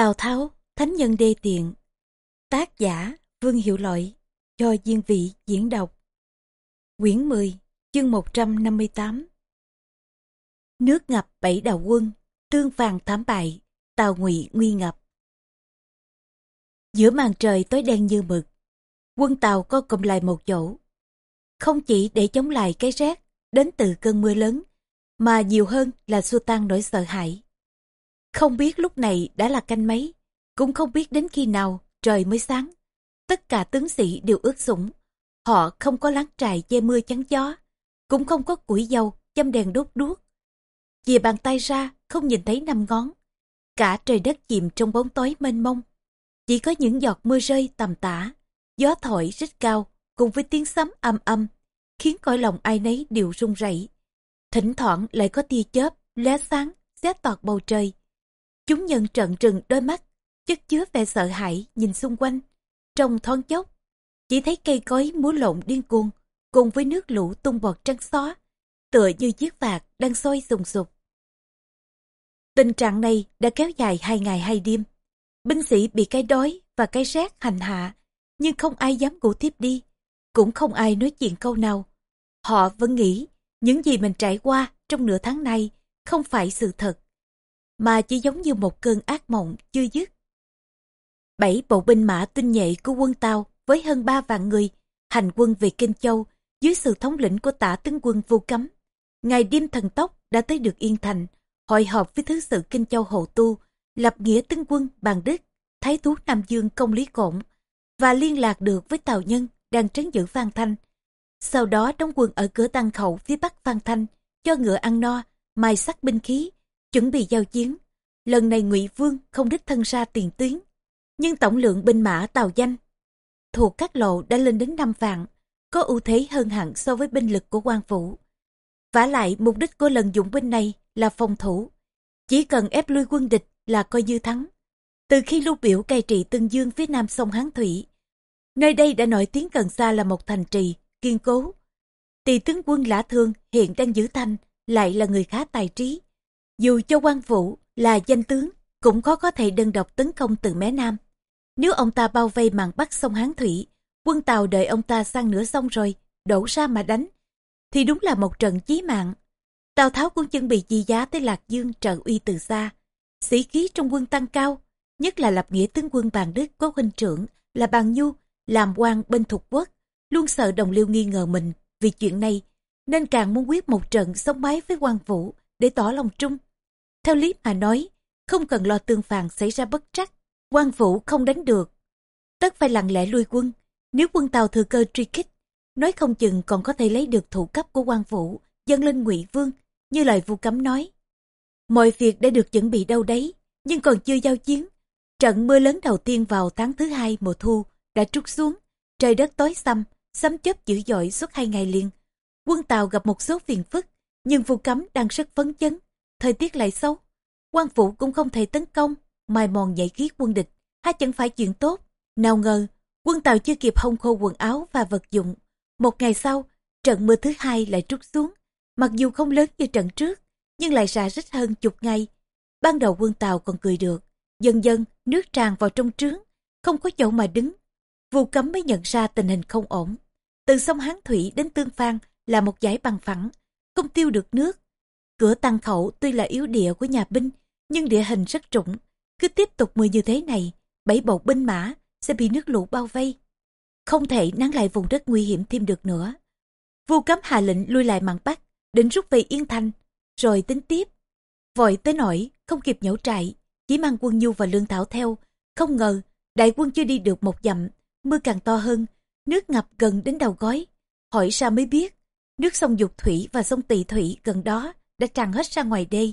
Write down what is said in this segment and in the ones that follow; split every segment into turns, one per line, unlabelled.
Tào Tháo, Thánh Nhân Đê Tiện Tác giả Vương Hiệu Lợi Cho Diên Vị diễn đọc Quyển 10, chương 158 Nước ngập bảy đào quân, tương vàng thám bại, Tào ngụy nguy ngập. Giữa màn trời tối đen như mực, quân Tàu co cụm lại một chỗ. Không chỉ để chống lại cái rét đến từ cơn mưa lớn, mà nhiều hơn là xua tan nỗi sợ hãi. Không biết lúc này đã là canh mấy, cũng không biết đến khi nào trời mới sáng. Tất cả tướng sĩ đều ướt sũng. Họ không có láng trại che mưa chắn gió, cũng không có củi dầu, châm đèn đốt đuốc. Chìa bàn tay ra, không nhìn thấy năm ngón. Cả trời đất chìm trong bóng tối mênh mông. Chỉ có những giọt mưa rơi tầm tã, gió thổi rất cao, cùng với tiếng sấm âm âm, khiến cõi lòng ai nấy đều run rẩy. Thỉnh thoảng lại có tia chớp, lóe sáng, xé toạc bầu trời. Chúng nhân trận trừng đôi mắt, chất chứa vẻ sợ hãi nhìn xung quanh. Trong thoáng chốc, chỉ thấy cây cối múa lộn điên cuồng, cùng với nước lũ tung bọt trắng xóa, tựa như chiếc vạc đang sôi sùng sục. Tình trạng này đã kéo dài hai ngày hai đêm. Binh sĩ bị cái đói và cái rét hành hạ, nhưng không ai dám ngủ tiếp đi, cũng không ai nói chuyện câu nào. Họ vẫn nghĩ những gì mình trải qua trong nửa tháng này không phải sự thật, mà chỉ giống như một cơn ác mộng chưa dứt. Bảy bộ binh mã tinh nhạy của quân Tàu với hơn ba vạn người hành quân về Kinh Châu dưới sự thống lĩnh của tả tướng quân vô cấm. Ngày đêm thần tốc đã tới được Yên Thành, hội họp với thứ sự Kinh Châu Hộ Tu, lập nghĩa tướng quân Bàn Đức, Thái thú Nam Dương Công Lý Cổn và liên lạc được với tàu nhân đang trấn giữ Phan Thanh. Sau đó đóng quân ở cửa tăng khẩu phía bắc Phan Thanh, cho ngựa ăn no, mài sắc binh khí, chuẩn bị giao chiến. Lần này ngụy Vương không đích thân ra tiền tuyến, nhưng tổng lượng binh mã tàu danh thuộc các lộ đã lên đến năm vạn, có ưu thế hơn hẳn so với binh lực của quan phủ. vả lại mục đích của lần dụng binh này là phòng thủ, chỉ cần ép lui quân địch là coi như thắng. Từ khi lưu biểu cai trị Tương Dương phía nam sông Hán Thủy, nơi đây đã nổi tiếng gần xa là một thành trì, kiên cố. Tỳ tướng quân Lã Thương hiện đang giữ thanh, lại là người khá tài trí. Dù cho quan vũ là danh tướng, cũng khó có thể đơn độc tấn công từ mé nam. Nếu ông ta bao vây màn bắc sông Hán Thủy, quân Tàu đợi ông ta sang nửa sông rồi, đổ ra mà đánh, thì đúng là một trận chí mạng. Tào Tháo cũng chuẩn bị chi giá tới Lạc Dương trợ uy từ xa. Sĩ khí trong quân tăng cao, nhất là lập nghĩa tướng quân bàn Đức có huynh trưởng là bàn Nhu, làm quan bên thuộc quốc, luôn sợ đồng liêu nghi ngờ mình vì chuyện này, nên càng muốn quyết một trận sống mái với quan vũ để tỏ lòng trung. Theo lý mà nói, không cần lo tương phàn xảy ra bất trắc, quan vũ không đánh được. Tất phải lặng lẽ lui quân, nếu quân Tàu thừa cơ truy kích, nói không chừng còn có thể lấy được thủ cấp của quan vũ, dâng lên ngụy Vương, như lời vu cấm nói. Mọi việc đã được chuẩn bị đâu đấy, nhưng còn chưa giao chiến. Trận mưa lớn đầu tiên vào tháng thứ hai mùa thu đã trút xuống, trời đất tối xăm, sấm chớp dữ dội suốt hai ngày liền. Quân Tàu gặp một số phiền phức, nhưng vu cấm đang rất phấn chấn, thời tiết lại xấu. quan phủ cũng không thể tấn công, mài mòn giải khí quân địch, hay chẳng phải chuyện tốt. Nào ngờ, quân Tàu chưa kịp hong khô quần áo và vật dụng. Một ngày sau, trận mưa thứ hai lại trút xuống, mặc dù không lớn như trận trước, nhưng lại xả rít hơn chục ngày. Ban đầu quân Tàu còn cười được, dần dần nước tràn vào trong trướng, không có chỗ mà đứng. Vu cấm mới nhận ra tình hình không ổn. Từ sông Hán Thủy đến Tương Phan là một dải bằng phẳng, không tiêu được nước. Cửa tăng khẩu tuy là yếu địa của nhà binh, nhưng địa hình rất trũng. Cứ tiếp tục mưa như thế này, bảy bộ binh mã sẽ bị nước lũ bao vây. Không thể nắng lại vùng đất nguy hiểm thêm được nữa. vua cấm hạ lệnh lui lại mạn Bắc, định rút về Yên Thành, rồi tính tiếp. Vội tới nổi, không kịp nhổ trại, chỉ mang quân nhu và lương thảo theo. Không ngờ, đại quân chưa đi được một dặm, mưa càng to hơn, nước ngập gần đến đầu gói. Hỏi ra mới biết, nước sông Dục Thủy và sông Tỳ Thủy gần đó đã tràn hết ra ngoài đê,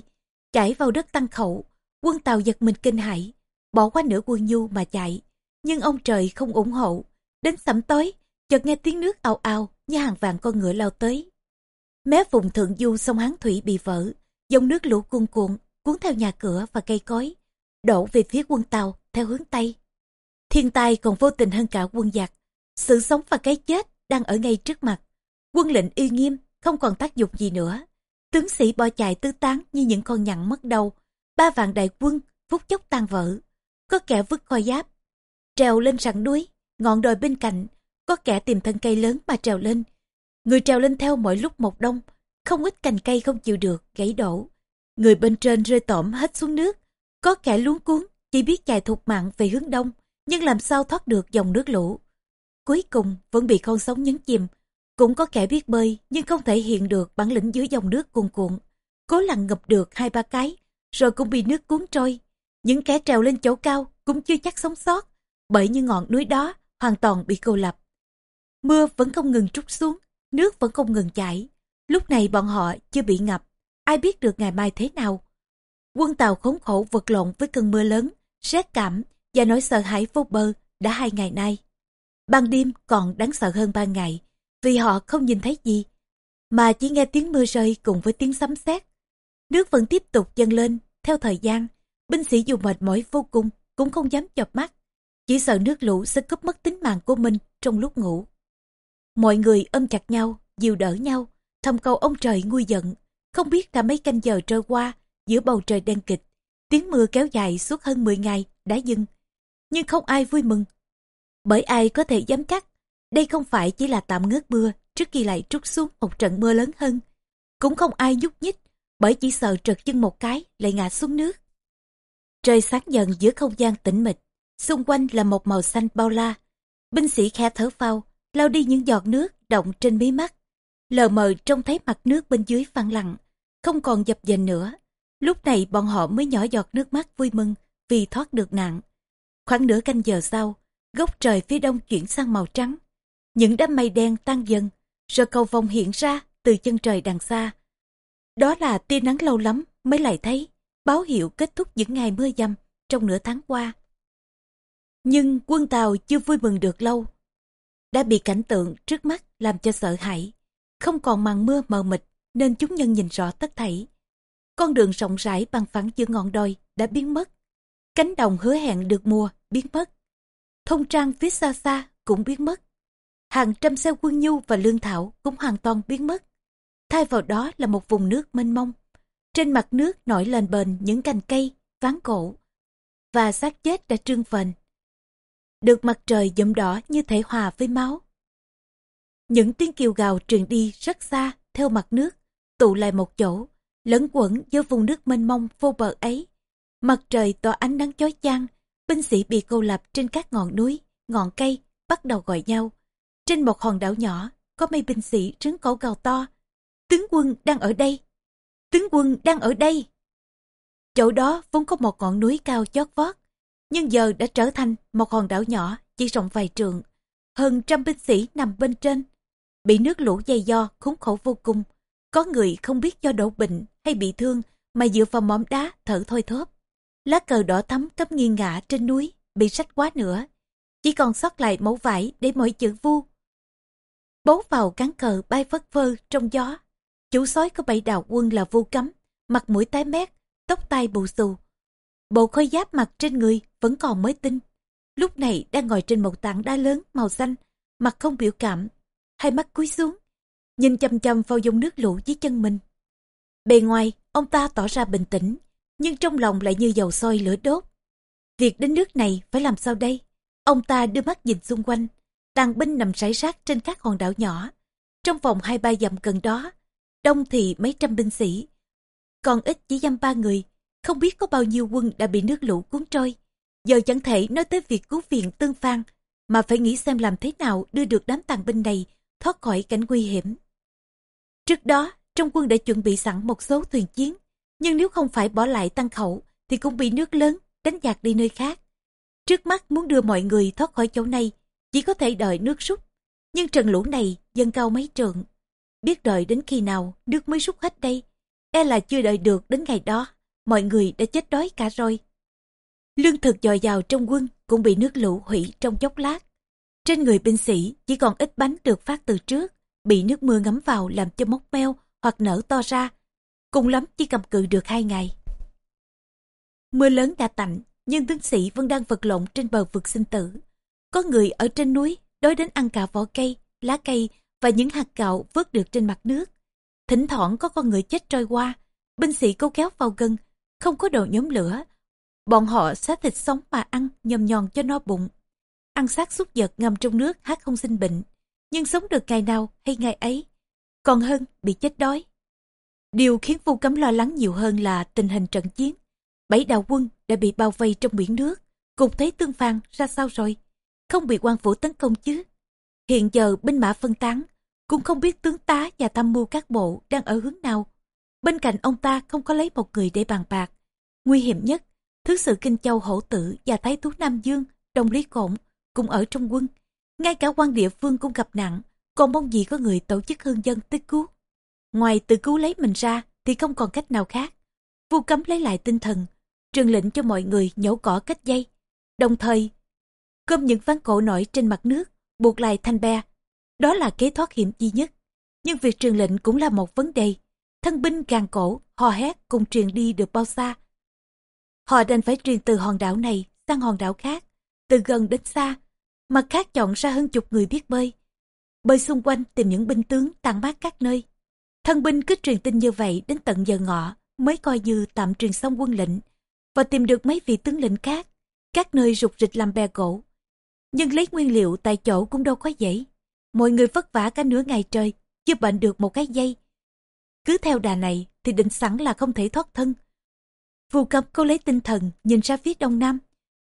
chảy vào đất tăng khẩu. Quân Tàu giật mình kinh hãi, bỏ qua nửa quân nhu mà chạy. Nhưng ông trời không ủng hộ. Đến sẩm tối, chợt nghe tiếng nước ào ào như hàng vạn con ngựa lao tới. Mé vùng thượng du sông Hán Thủy bị vỡ, dòng nước lũ cuồn cuộn cuốn theo nhà cửa và cây cối, đổ về phía quân Tàu theo hướng Tây. Thiên tai còn vô tình hơn cả quân giặc. Sự sống và cái chết đang ở ngay trước mặt. Quân lệnh uy nghiêm, không còn tác dụng gì nữa. Tướng sĩ bỏ chạy tứ tán như những con nhặn mất đầu. Ba vạn đại quân, phút chốc tan vỡ. có kẻ vứt khoi giáp, trèo lên sẵn núi, ngọn đồi bên cạnh, có kẻ tìm thân cây lớn mà trèo lên. Người trèo lên theo mỗi lúc một đông, không ít cành cây không chịu được, gãy đổ. Người bên trên rơi tổm hết xuống nước, có kẻ luống cuốn, chỉ biết chạy thục mạng về hướng đông, nhưng làm sao thoát được dòng nước lũ. Cuối cùng vẫn bị con sóng nhấn chìm, cũng có kẻ biết bơi nhưng không thể hiện được bản lĩnh dưới dòng nước cuồn cuộn. Cố lặn ngập được hai ba cái, rồi cũng bị nước cuốn trôi. Những kẻ trèo lên chỗ cao cũng chưa chắc sống sót, bởi như ngọn núi đó hoàn toàn bị cô lập. Mưa vẫn không ngừng trút xuống, nước vẫn không ngừng chảy. Lúc này bọn họ chưa bị ngập, ai biết được ngày mai thế nào. Quân tàu khốn khổ vật lộn với cơn mưa lớn, rét cảm và nỗi sợ hãi vô bờ đã hai ngày nay. Ban đêm còn đáng sợ hơn ban ngày, vì họ không nhìn thấy gì, mà chỉ nghe tiếng mưa rơi cùng với tiếng sấm sét. Nước vẫn tiếp tục dâng lên, theo thời gian, binh sĩ dù mệt mỏi vô cùng cũng không dám chợp mắt, chỉ sợ nước lũ sẽ cướp mất tính mạng của mình trong lúc ngủ. Mọi người ôm chặt nhau, dìu đỡ nhau, thầm cầu ông trời nguôi giận, không biết đã mấy canh giờ trôi qua giữa bầu trời đen kịch, tiếng mưa kéo dài suốt hơn 10 ngày đã dừng. Nhưng không ai vui mừng, bởi ai có thể dám chắc đây không phải chỉ là tạm ngớt mưa trước khi lại trút xuống một trận mưa lớn hơn. Cũng không ai nhúc nhích bởi chỉ sợ trượt chân một cái lại ngã xuống nước. Trời sáng dần giữa không gian tĩnh mịch, xung quanh là một màu xanh bao la. Binh sĩ khe thở phao, lao đi những giọt nước động trên mí mắt. Lờ mờ trông thấy mặt nước bên dưới phẳng lặng, không còn dập dềnh nữa. Lúc này bọn họ mới nhỏ giọt nước mắt vui mừng vì thoát được nạn. Khoảng nửa canh giờ sau, góc trời phía đông chuyển sang màu trắng. Những đám mây đen tan dần, rồi cầu vòng hiện ra từ chân trời đằng xa. Đó là tia nắng lâu lắm mới lại thấy, báo hiệu kết thúc những ngày mưa dầm trong nửa tháng qua. Nhưng quân Tàu chưa vui mừng được lâu. Đã bị cảnh tượng trước mắt làm cho sợ hãi. Không còn màn mưa mờ mịt nên chúng nhân nhìn rõ tất thảy. Con đường rộng rãi bằng phẳng giữa ngọn đồi đã biến mất. Cánh đồng hứa hẹn được mùa biến mất. Thông trang phía xa xa cũng biến mất. Hàng trăm xe quân nhu và lương thảo cũng hoàn toàn biến mất. Thay vào đó là một vùng nước mênh mông. Trên mặt nước nổi lên bền những cành cây, ván cổ. Và xác chết đã trương phền. Được mặt trời dẫm đỏ như thể hòa với máu. Những tiếng kêu gào truyền đi rất xa theo mặt nước, tụ lại một chỗ, lẫn quẩn giữa vùng nước mênh mông vô bờ ấy. Mặt trời tỏa ánh nắng chói chang, binh sĩ bị cô lập trên các ngọn núi, ngọn cây, bắt đầu gọi nhau. Trên một hòn đảo nhỏ, có mấy binh sĩ trứng cổ gào to. Tướng quân đang ở đây! Tướng quân đang ở đây! Chỗ đó vốn có một ngọn núi cao chót vót, nhưng giờ đã trở thành một hòn đảo nhỏ chỉ rộng vài trượng. Hơn trăm binh sĩ nằm bên trên, bị nước lũ dày do khốn khổ vô cùng. Có người không biết do đổ bệnh hay bị thương mà dựa vào mỏm đá thở thôi thóp. Lá cờ đỏ thắm cấp nghiêng ngã trên núi, bị rách quá nữa. Chỉ còn sót lại mẫu vải để mỗi chữ vu. Bấu vào cán cờ bay phất phơ trong gió. Chủ sói có bảy đạo quân là vu cấm, mặt mũi tái mét, tóc tai bù xù. Bộ khôi giáp mặt trên người vẫn còn mới tinh. Lúc này đang ngồi trên một tảng đá lớn màu xanh, mặt không biểu cảm, hai mắt cúi xuống, nhìn chăm chăm vào dòng nước lũ dưới chân mình. Bề ngoài, ông ta tỏ ra bình tĩnh, nhưng trong lòng lại như dầu sôi lửa đốt. Việc đến nước này phải làm sao đây? Ông ta đưa mắt nhìn xung quanh, tàn binh nằm rải rác trên các hòn đảo nhỏ. Trong vòng hai ba dặm gần đó, đông thì mấy trăm binh sĩ, còn ít chỉ dăm ba người, không biết có bao nhiêu quân đã bị nước lũ cuốn trôi. Giờ chẳng thể nói tới việc cứu viện tương phan, mà phải nghĩ xem làm thế nào đưa được đám tàn binh này thoát khỏi cảnh nguy hiểm. Trước đó, trong quân đã chuẩn bị sẵn một số thuyền chiến, nhưng nếu không phải bỏ lại tăng khẩu thì cũng bị nước lớn đánh giạt đi nơi khác. Trước mắt muốn đưa mọi người thoát khỏi chỗ này, chỉ có thể đợi nước rút. Nhưng trận lũ này dâng cao mấy trượng. Biết đợi đến khi nào nước mới rút hết đây. E là chưa đợi được đến ngày đó, mọi người đã chết đói cả rồi. Lương thực dồi dào trong quân cũng bị nước lũ hủy trong chốc lát. Trên người binh sĩ chỉ còn ít bánh được phát từ trước, bị nước mưa ngấm vào làm cho mốc meo hoặc nở to ra. Cùng lắm chỉ cầm cự được hai ngày. Mưa lớn đã tạnh, nhưng tướng sĩ vẫn đang vật lộn trên bờ vực sinh tử. Có người ở trên núi đối đến ăn cả vỏ cây, lá cây và những hạt gạo vớt được trên mặt nước. Thỉnh thoảng có con người chết trôi qua, binh sĩ cố kéo vào gần, không có đồ nhóm lửa. Bọn họ xá thịt sống mà ăn, nhầm nhòn cho no bụng. Ăn xác xúc vật ngâm trong nước hát không sinh bệnh. Nhưng sống được ngày nào hay ngày ấy. Còn hơn bị chết đói. Điều khiến Vu Cấm lo lắng nhiều hơn là tình hình trận chiến. Bảy đạo quân đã bị bao vây trong biển nước. Cục thế tương phàn ra sao rồi? Không bị quan phủ tấn công chứ? Hiện giờ binh mã phân tán, cũng không biết tướng tá và tham mưu các bộ đang ở hướng nào. Bên cạnh ông ta không có lấy một người để bàn bạc. Nguy hiểm nhất, thứ sự Kinh Châu Hổ Tử và Thái Thú Nam Dương, Đồng Lý Cổn cũng ở trong quân. Ngay cả quan địa phương cũng gặp nạn, còn mong gì có người tổ chức hương dân tích cứu. Ngoài tự cứu lấy mình ra thì không còn cách nào khác. Vu cấm lấy lại tinh thần, truyền lệnh cho mọi người nhổ cỏ cách dây. Đồng thời, cơm những ván cổ nổi trên mặt nước, buộc lại thanh be. Đó là kế thoát hiểm duy nhất. Nhưng việc truyền lệnh cũng là một vấn đề. Thân binh càng cổ, hò hét cùng truyền đi được bao xa. Họ đành phải truyền từ hòn đảo này sang hòn đảo khác, từ gần đến xa. Mặt khác chọn ra hơn chục người biết bơi. Bơi xung quanh tìm những binh tướng tàn mát các nơi. Thân binh cứ truyền tin như vậy đến tận giờ ngọ mới coi như tạm truyền xong quân lệnh và tìm được mấy vị tướng lĩnh khác, các nơi rục rịch làm bè gỗ. Nhưng lấy nguyên liệu tại chỗ cũng đâu có dễ. Mọi người vất vả cả nửa ngày trời, chưa bệnh được một cái dây. Cứ theo đà này thì định sẵn là không thể thoát thân. Phù cập cô lấy tinh thần nhìn ra phía đông nam.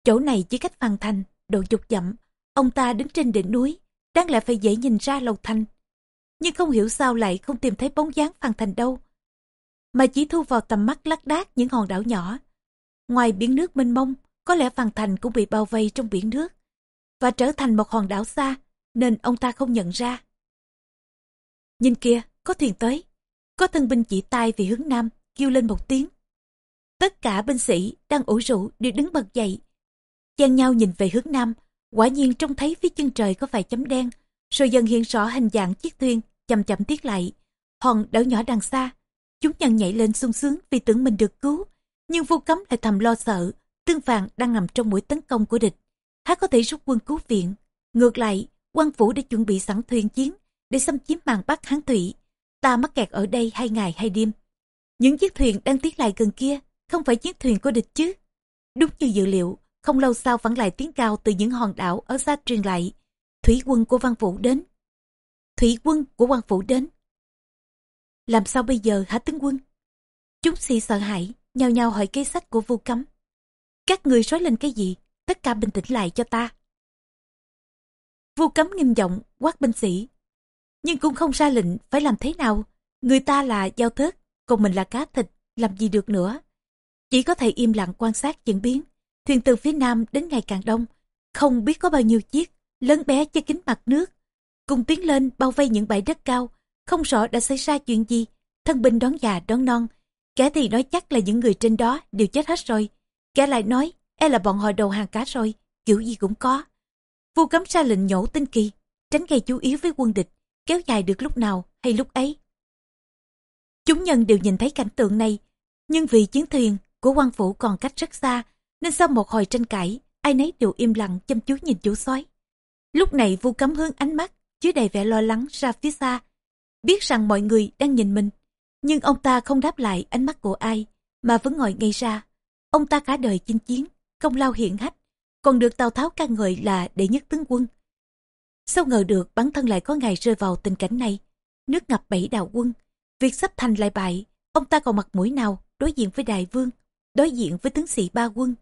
Chỗ này chỉ cách Phan Thành, độ chục dặm. Ông ta đứng trên đỉnh núi, đáng lẽ phải dễ nhìn ra lầu thành, Nhưng không hiểu sao lại không tìm thấy bóng dáng Phan Thành đâu. Mà chỉ thu vào tầm mắt lác đác những hòn đảo nhỏ. Ngoài biển nước mênh mông, có lẽ Phan Thành cũng bị bao vây trong biển nước. Và trở thành một hòn đảo xa, nên ông ta không nhận ra. Nhìn kia, có thuyền tới. Có thân binh chỉ tay về hướng nam, kêu lên một tiếng. Tất cả binh sĩ đang ủ rũ đều đứng bật dậy. Chàng nhau nhìn về hướng nam, quả nhiên trông thấy phía chân trời có vài chấm đen, rồi dần hiện rõ hình dạng chiếc thuyền chậm chậm tiết lại. Hòn đảo nhỏ đằng xa, chúng nhân nhảy lên sung sướng vì tưởng mình được cứu, nhưng vô cấm lại thầm lo sợ, tương phàn đang nằm trong mũi tấn công của địch. Há có thể rút quân cứu viện. Ngược lại, quan phủ đã chuẩn bị sẵn thuyền chiến để xâm chiếm màn bắc hán thủy. Ta mắc kẹt ở đây hai ngày hai đêm. Những chiếc thuyền đang tiến lại gần kia không phải chiếc thuyền của địch chứ. Đúng như dự liệu, không lâu sau vẫn lại tiếng cao từ những hòn đảo ở xa truyền lại. Thủy quân của văn phủ đến. Thủy quân của quan phủ đến. Làm sao bây giờ hả tướng quân? Chúng si sợ hãi, nhào nhào hỏi cây sách của vu cấm. Các người nói lên cái gì? Tất cả bình tĩnh lại cho ta. vua cấm nghiêm giọng quát binh sĩ. Nhưng cũng không ra lệnh phải làm thế nào. Người ta là giao thớt, còn mình là cá thịt, làm gì được nữa. Chỉ có thể im lặng quan sát diễn biến. Thuyền từ phía nam đến ngày càng đông. Không biết có bao nhiêu chiếc, lớn bé che kính mặt nước. Cùng tiến lên bao vây những bãi đất cao. Không rõ đã xảy ra chuyện gì. Thân binh đón già đón non. Kẻ thì nói chắc là những người trên đó đều chết hết rồi. Kẻ lại nói e là bọn họ đầu hàng cá rồi. Kiểu gì cũng có. vua cấm ra lệnh nhổ tinh kỳ, tránh gây chú ý với quân địch, kéo dài được lúc nào hay lúc ấy. Chúng nhân đều nhìn thấy cảnh tượng này, nhưng vì chiến thuyền của quan phủ còn cách rất xa, nên sau một hồi tranh cãi, ai nấy đều im lặng chăm chú nhìn chú sói. Lúc này vu cấm hướng ánh mắt, chứa đầy vẻ lo lắng ra phía xa, biết rằng mọi người đang nhìn mình. Nhưng ông ta không đáp lại ánh mắt của ai, mà vẫn ngồi ngay ra. Ông ta cả đời chinh chiến, công lao hiện hách, còn được Tào Tháo ca ngợi là đệ nhất tướng quân. Sao ngờ được bản thân lại có ngày rơi vào tình cảnh này, nước ngập bảy đạo quân, việc sắp thành lại bại, ông ta còn mặt mũi nào đối diện với đại vương, đối diện với tướng sĩ ba quân.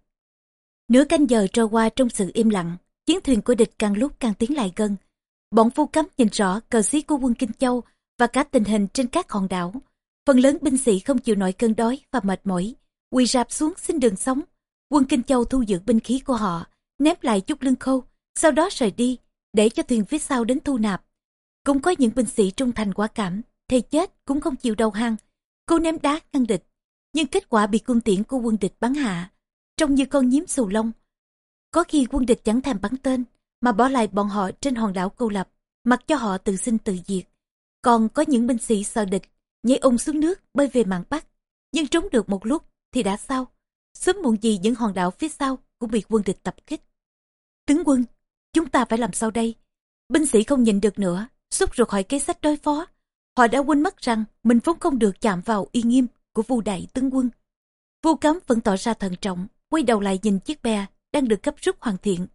Nửa canh giờ trôi qua trong sự im lặng, chiến thuyền của địch càng lúc càng tiến lại gần. Bọn phu cấm nhìn rõ cờ xí của quân Kinh Châu và cả tình hình trên các hòn đảo. Phần lớn binh sĩ không chịu nổi cơn đói và mệt mỏi, quỳ rạp xuống xin đường sống. Quân Kinh Châu thu giữ binh khí của họ, ném lại chút lưng khâu, sau đó rời đi, để cho thuyền phía sau đến thu nạp. Cũng có những binh sĩ trung thành quả cảm, thầy chết cũng không chịu đầu hàng. Cô ném đá ngăn địch, nhưng kết quả bị cung tiễn của quân địch bắn hạ, trông như con nhím xù lông. Có khi quân địch chẳng thèm bắn tên, mà bỏ lại bọn họ trên hòn đảo câu lập, mặc cho họ tự sinh tự diệt. Còn có những binh sĩ sợ địch, nhảy ung xuống nước bơi về mạn Bắc, nhưng trốn được một lúc thì đã sao? Sớm muộn gì những hòn đảo phía sau cũng bị quân địch tập kích. Tướng quân, chúng ta phải làm sao đây? Binh sĩ không nhìn được nữa, xúc ruột hỏi kế sách đối phó. Họ đã quên mất rằng mình vốn không được chạm vào uy nghiêm của vu đại tướng quân. Vu cấm vẫn tỏ ra thận trọng, quay đầu lại nhìn chiếc bè đang được cấp rút hoàn thiện.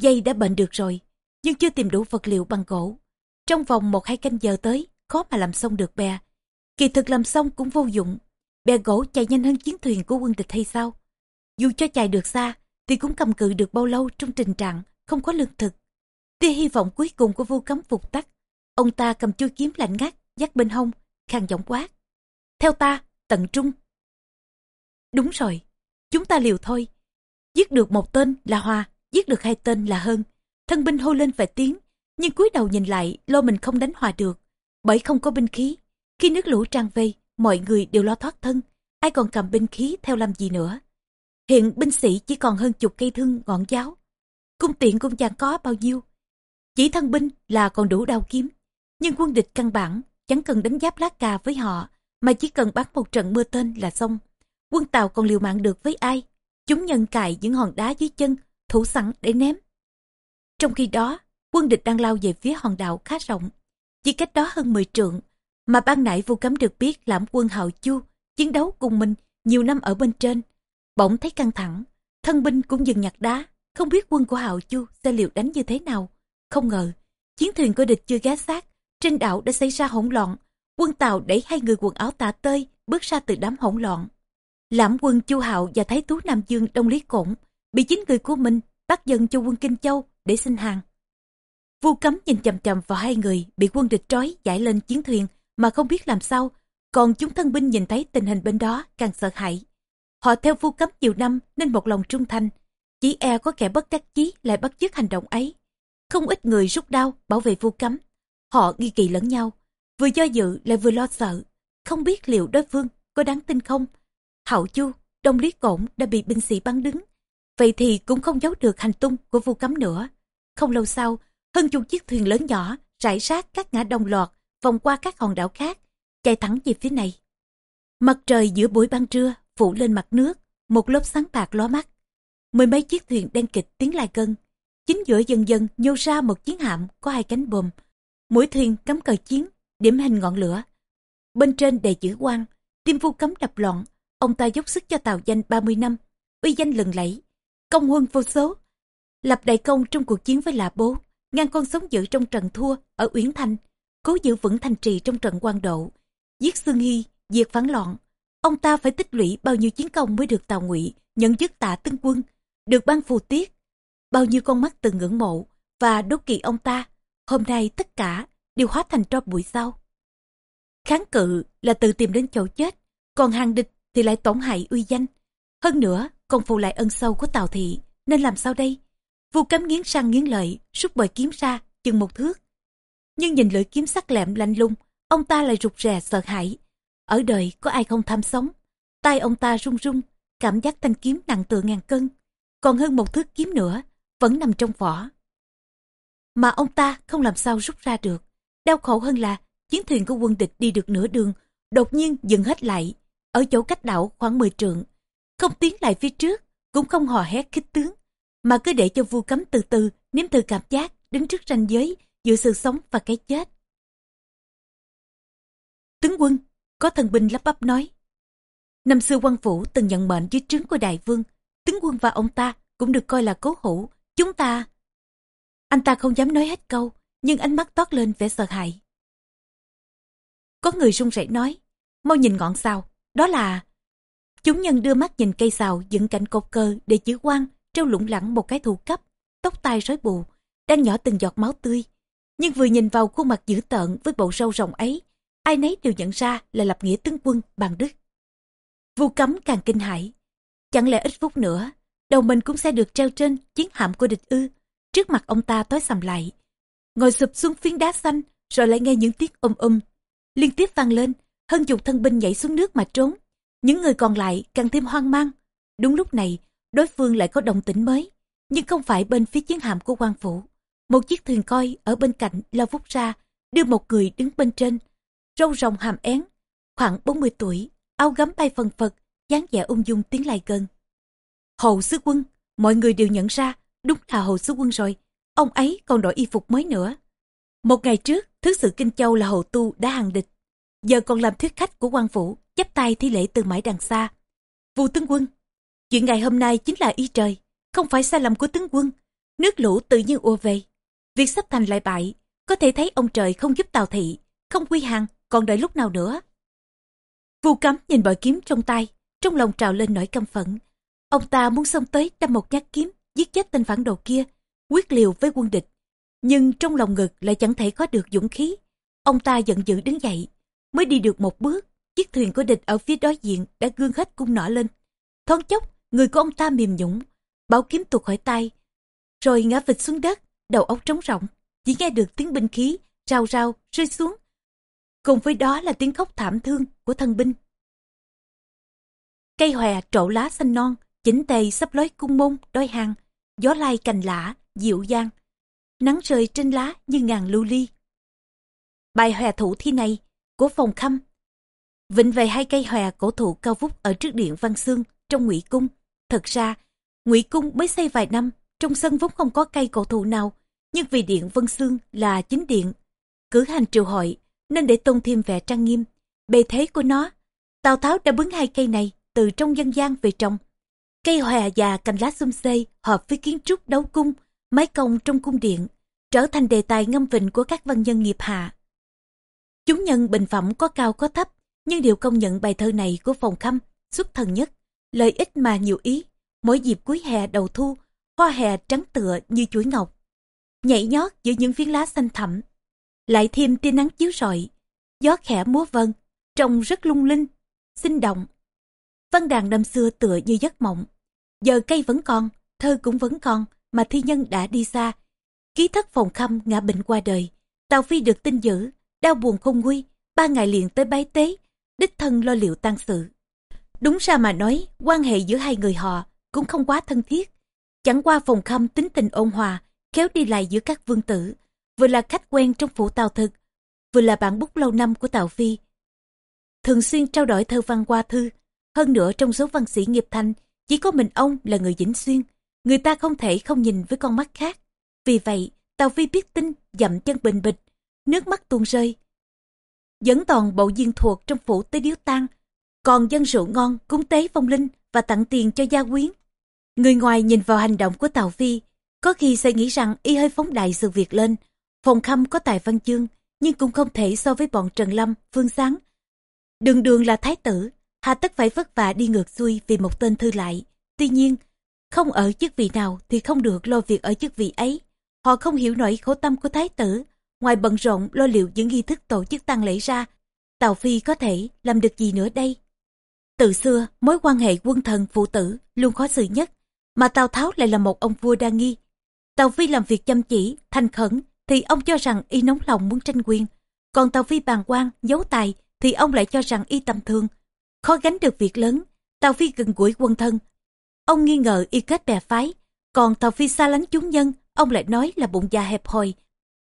Dây đã bệnh được rồi, nhưng chưa tìm đủ vật liệu bằng gỗ. Trong vòng một hai canh giờ tới, khó mà làm xong được bè. Kỳ thực làm xong cũng vô dụng. Bè gỗ chạy nhanh hơn chiến thuyền của quân địch hay sao? Dù cho chạy được xa, thì cũng cầm cự được bao lâu trong tình trạng không có lương thực. Tia hy vọng cuối cùng của vô cấm phục tắt. Ông ta cầm chuôi kiếm lạnh ngắt, dắt bên hông, khang giọng quát. Theo ta, tận trung. Đúng rồi, chúng ta liều thôi. Giết được một tên là hòa giết được hai tên là Hơn. Thân binh hô lên vài tiếng, nhưng cúi đầu nhìn lại lo mình không đánh hòa được, bởi không có binh khí. Khi nước lũ tràn về, mọi người đều lo thoát thân, ai còn cầm binh khí theo làm gì nữa. Hiện binh sĩ chỉ còn hơn chục cây thương ngọn giáo. Cung tiện cũng chẳng có bao nhiêu. Chỉ thân binh là còn đủ đao kiếm. Nhưng quân địch căn bản chẳng cần đánh giáp lá cà với họ, mà chỉ cần bắn một trận mưa tên là xong. Quân Tàu còn liều mạng được với ai? Chúng nhân cài những hòn đá dưới chân, thủ sẵn để ném. Trong khi đó, quân địch đang lao về phía hòn đảo khá rộng. Chỉ cách đó hơn 10 trượng, mà ban nãy vô cấm được biết lãm quân hậu chu chiến đấu cùng mình nhiều năm ở bên trên. Bỗng thấy căng thẳng, thân binh cũng dừng nhặt đá, không biết quân của hậu chu sẽ liệu đánh như thế nào. Không ngờ, chiến thuyền của địch chưa ghé sát, trên đảo đã xảy ra hỗn loạn. Quân Tàu đẩy hai người quần áo tả tơi bước ra từ đám hỗn loạn. Lãm quân Chu Hạo và Thái Tú Nam Dương Đông Lý Cổn bị chính người của mình bắt dần cho quân Kinh Châu để xin hàng. Vu cấm nhìn chầm chầm vào hai người bị quân địch trói giải lên chiến thuyền mà không biết làm sao, còn chúng thân binh nhìn thấy tình hình bên đó càng sợ hãi. Họ theo vu cấm nhiều năm nên một lòng trung thành, chỉ e có kẻ bất đắc chí lại bắt chước hành động ấy. Không ít người rút đau bảo vệ vu cấm. Họ nghi kỳ lẫn nhau, vừa do dự lại vừa lo sợ, không biết liệu đối phương có đáng tin không. Hậu Chu, Đông Lý Cổn đã bị binh sĩ bắn đứng, vậy thì cũng không giấu được hành tung của vu cấm nữa. Không lâu sau, hơn chục chiếc thuyền lớn nhỏ rải rác các ngã đồng loạt vòng qua các hòn đảo khác chạy thẳng về phía này. Mặt trời giữa buổi ban trưa phủ lên mặt nước một lớp sáng bạc lóa mắt. Mười mấy chiếc thuyền đen kịch tiến lại gần. chính giữa dần dần nhô ra một chiến hạm có hai cánh bồm. Mỗi thuyền cắm cờ chiến điểm hình ngọn lửa. Bên trên đầy chữ quan tim vu cấm đập loạn ông ta dốc sức cho tàu danh 30 năm uy danh lừng lẫy. Công huân vô số. Lập đại công trong cuộc chiến với lạ bố ngăn con sống giữ trong trận thua ở Uyển Thanh, cố giữ vững thành trì trong trận quan độ, giết xương Hy, diệt phản loạn. Ông ta phải tích lũy bao nhiêu chiến công mới được Tào Ngụy nhận chức tạ tân quân, được ban phù tiết. Bao nhiêu con mắt từng ngưỡng mộ và đốt kỵ ông ta, hôm nay tất cả đều hóa thành tro bụi sau. Kháng cự là tự tìm đến chỗ chết, còn hàng địch thì lại tổn hại uy danh. Hơn nữa, còn phụ lại ân sâu của Tào Thị, nên làm sao đây? Vu cấm nghiến sang nghiến lợi, rút bời kiếm ra, chừng một thước. Nhưng nhìn lưỡi kiếm sắc lẹm lạnh lung, ông ta lại rụt rè sợ hãi. Ở đời có ai không tham sống. tay ông ta run run, cảm giác thanh kiếm nặng tựa ngàn cân. Còn hơn một thước kiếm nữa, vẫn nằm trong vỏ. Mà ông ta không làm sao rút ra được. Đau khổ hơn là chiến thuyền của quân địch đi được nửa đường, đột nhiên dừng hết lại, ở chỗ cách đảo khoảng 10 trượng. Không tiến lại phía trước, cũng không hò hét khích tướng mà cứ để cho vua cấm từ từ nếm từ cảm giác đứng trước ranh giới giữa sự sống và cái chết. Tướng quân, có thần binh lắp bắp nói. Năm xưa quan phủ từng nhận mệnh dưới trướng của đại vương, tướng quân và ông ta cũng được coi là cố hữu, chúng ta... Anh ta không dám nói hết câu, nhưng ánh mắt toát lên vẻ sợ hãi. Có người run rẩy nói, mau nhìn ngọn sao, đó là... Chúng nhân đưa mắt nhìn cây sào dựng cạnh cột cờ để chữ quan treo lủng lẳng một cái thủ cấp, tóc tai rối bù, đang nhỏ từng giọt máu tươi. Nhưng vừa nhìn vào khuôn mặt dữ tợn với bộ râu rồng ấy, ai nấy đều nhận ra là lập nghĩa tướng quân bằng đức. Vu cấm càng kinh hãi. Chẳng lẽ ít phút nữa, đầu mình cũng sẽ được treo trên chiến hạm của địch ư. Trước mặt ông ta tối sầm lại. Ngồi sụp xuống phiến đá xanh, rồi lại nghe những tiếng um um. Liên tiếp vang lên, hơn chục thân binh nhảy xuống nước mà trốn. Những người còn lại càng thêm hoang mang. Đúng lúc này, đối phương lại có động tĩnh mới, nhưng không phải bên phía chiến hạm của quan phủ. Một chiếc thuyền coi ở bên cạnh lao vút ra, đưa một người đứng bên trên, râu rồng hàm én, khoảng 40 tuổi, áo gấm bay phần phật, dáng vẻ ung dung tiến lại gần. Hồ sứ quân, mọi người đều nhận ra, đúng là hồ sứ quân rồi, ông ấy còn đổi y phục mới nữa. Một ngày trước, thứ sự Kinh Châu là hồ tu đã hàng địch, giờ còn làm thuyết khách của quan phủ, chắp tay thi lễ từ mãi đằng xa. Vua tướng quân, Chuyện ngày hôm nay chính là ý trời, không phải sai lầm của tướng quân. Nước lũ tự nhiên ùa về. Việc sắp thành lại bại, có thể thấy ông trời không giúp Tào Thị, không quy hàng, còn đợi lúc nào nữa. Vu cấm nhìn bội kiếm trong tay, trong lòng trào lên nỗi căm phẫn. Ông ta muốn xông tới đâm một nhát kiếm, giết chết tên phản đồ kia, quyết liều với quân địch. Nhưng trong lòng ngực lại chẳng thể có được dũng khí. Ông ta giận dữ đứng dậy, mới đi được một bước, chiếc thuyền của địch ở phía đối diện đã gương hết cung nỏ lên. Thoáng chốc, người của ông ta mềm nhũng, bảo kiếm tuột khỏi tay, rồi ngã vịt xuống đất, đầu óc trống rỗng, chỉ nghe được tiếng binh khí rào rào rơi xuống. Cùng với đó là tiếng khóc thảm thương của thân binh. Cây hòe trổ lá xanh non, chỉnh tề sắp lối cung môn, đôi hàng, gió lai cành lã, dịu dàng. Nắng rơi trên lá như ngàn lưu ly. Bài hòe thủ thi này của phòng khâm vịnh về hai cây hòe cổ thụ cao vút ở trước điện văn xương trong ngụy cung thật ra ngụy cung mới xây vài năm trong sân vốn không có cây cổ thụ nào, nhưng vì điện vân xương là chính điện, cử hành triều hội, nên để tôn thêm vẻ trang nghiêm. Bề thế của nó, tào tháo đã bứng hai cây này từ trong dân gian về trồng. Cây hòe già cành lá xum xê hợp với kiến trúc đấu cung, mái cong trong cung điện, trở thành đề tài ngâm vịnh của các văn nhân nghiệp hạ. Chúng nhân bình phẩm có cao có thấp, nhưng đều công nhận bài thơ này của phòng khâm xuất thần nhất, lợi ích mà nhiều ý. Mỗi dịp cuối hè đầu thu hoa hè trắng tựa như chuỗi ngọc, nhảy nhót giữa những phiến lá xanh thẳm, lại thêm tia nắng chiếu rọi, gió khẽ múa vân trông rất lung linh, sinh động. Văn đàn năm xưa tựa như giấc mộng, giờ cây vẫn còn, thơ cũng vẫn còn mà thi nhân đã đi xa. Ký thất phòng khâm ngã bệnh qua đời, tàu phi được tin dữ đau buồn không nguy ba ngày liền tới bái tế, đích thân lo liệu tang sự. Đúng ra mà nói, quan hệ giữa hai người họ cũng không quá thân thiết chẳng qua phòng khâm tính tình ôn hòa, khéo đi lại giữa các vương tử, vừa là khách quen trong phủ tào thực, vừa là bạn bút lâu năm của tào phi. Thường xuyên trao đổi thơ văn qua thư, hơn nữa trong số văn sĩ nghiệp thanh, chỉ có mình ông là người dĩnh xuyên, người ta không thể không nhìn với con mắt khác. Vì vậy, tào phi biết tin dậm chân bình bịch, nước mắt tuôn rơi. Dẫn toàn bộ viên thuộc trong phủ tới điếu tang, còn dân rượu ngon cúng tế phong linh và tặng tiền cho gia quyến người ngoài nhìn vào hành động của tào phi có khi sẽ nghĩ rằng y hơi phóng đại sự việc lên. Phòng khâm có tài văn chương nhưng cũng không thể so với bọn trần lâm phương sáng. Đường đường là thái tử hà tất phải vất vả đi ngược xuôi vì một tên thư lại. Tuy nhiên không ở chức vị nào thì không được lo việc ở chức vị ấy. Họ không hiểu nổi khổ tâm của thái tử. Ngoài bận rộn lo liệu những nghi thức tổ chức tang lễ ra, Tào Phi có thể làm được gì nữa đây? Từ xưa, mối quan hệ quân thần phụ tử luôn khó xử nhất, mà Tào Tháo lại là một ông vua đa nghi. Tào Phi làm việc chăm chỉ, thành khẩn, thì ông cho rằng y nóng lòng muốn tranh quyền. Còn Tào Phi bàn quan, giấu tài, thì ông lại cho rằng y tầm thường. Khó gánh được việc lớn, Tào Phi gần gũi quân thân. Ông nghi ngờ y kết bè phái, còn Tào Phi xa lánh chúng nhân, ông lại nói là bụng già hẹp hòi,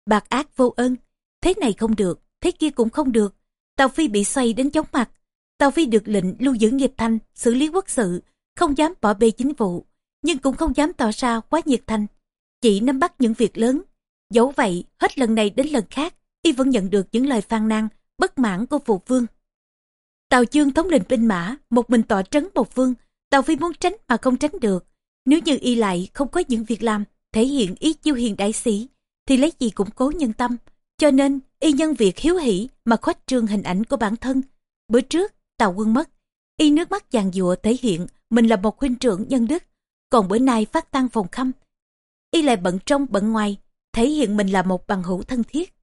bạc ác vô ơn thế này không được thế kia cũng không được tào phi bị xoay đến chóng mặt tào phi được lệnh lưu giữ nghiệp thanh xử lý quốc sự không dám bỏ bê chính vụ nhưng cũng không dám tỏ ra quá nhiệt thành chỉ nắm bắt những việc lớn dẫu vậy hết lần này đến lần khác y vẫn nhận được những lời phàn nàn bất mãn của phụ vương Tào chương thống lĩnh binh mã một mình tọa trấn một vương tào phi muốn tránh mà không tránh được nếu như y lại không có những việc làm thể hiện ý chiêu hiền đại sĩ thì lấy gì cũng cố nhân tâm. Cho nên, y nhân việc hiếu hỷ mà khoách trương hình ảnh của bản thân. Bữa trước, tào quân mất, y nước mắt giàn giụa thể hiện mình là một huynh trưởng nhân đức. Còn bữa nay phát tăng phòng khâm. Y lại bận trong bận ngoài, thể hiện mình là một bằng hữu thân thiết.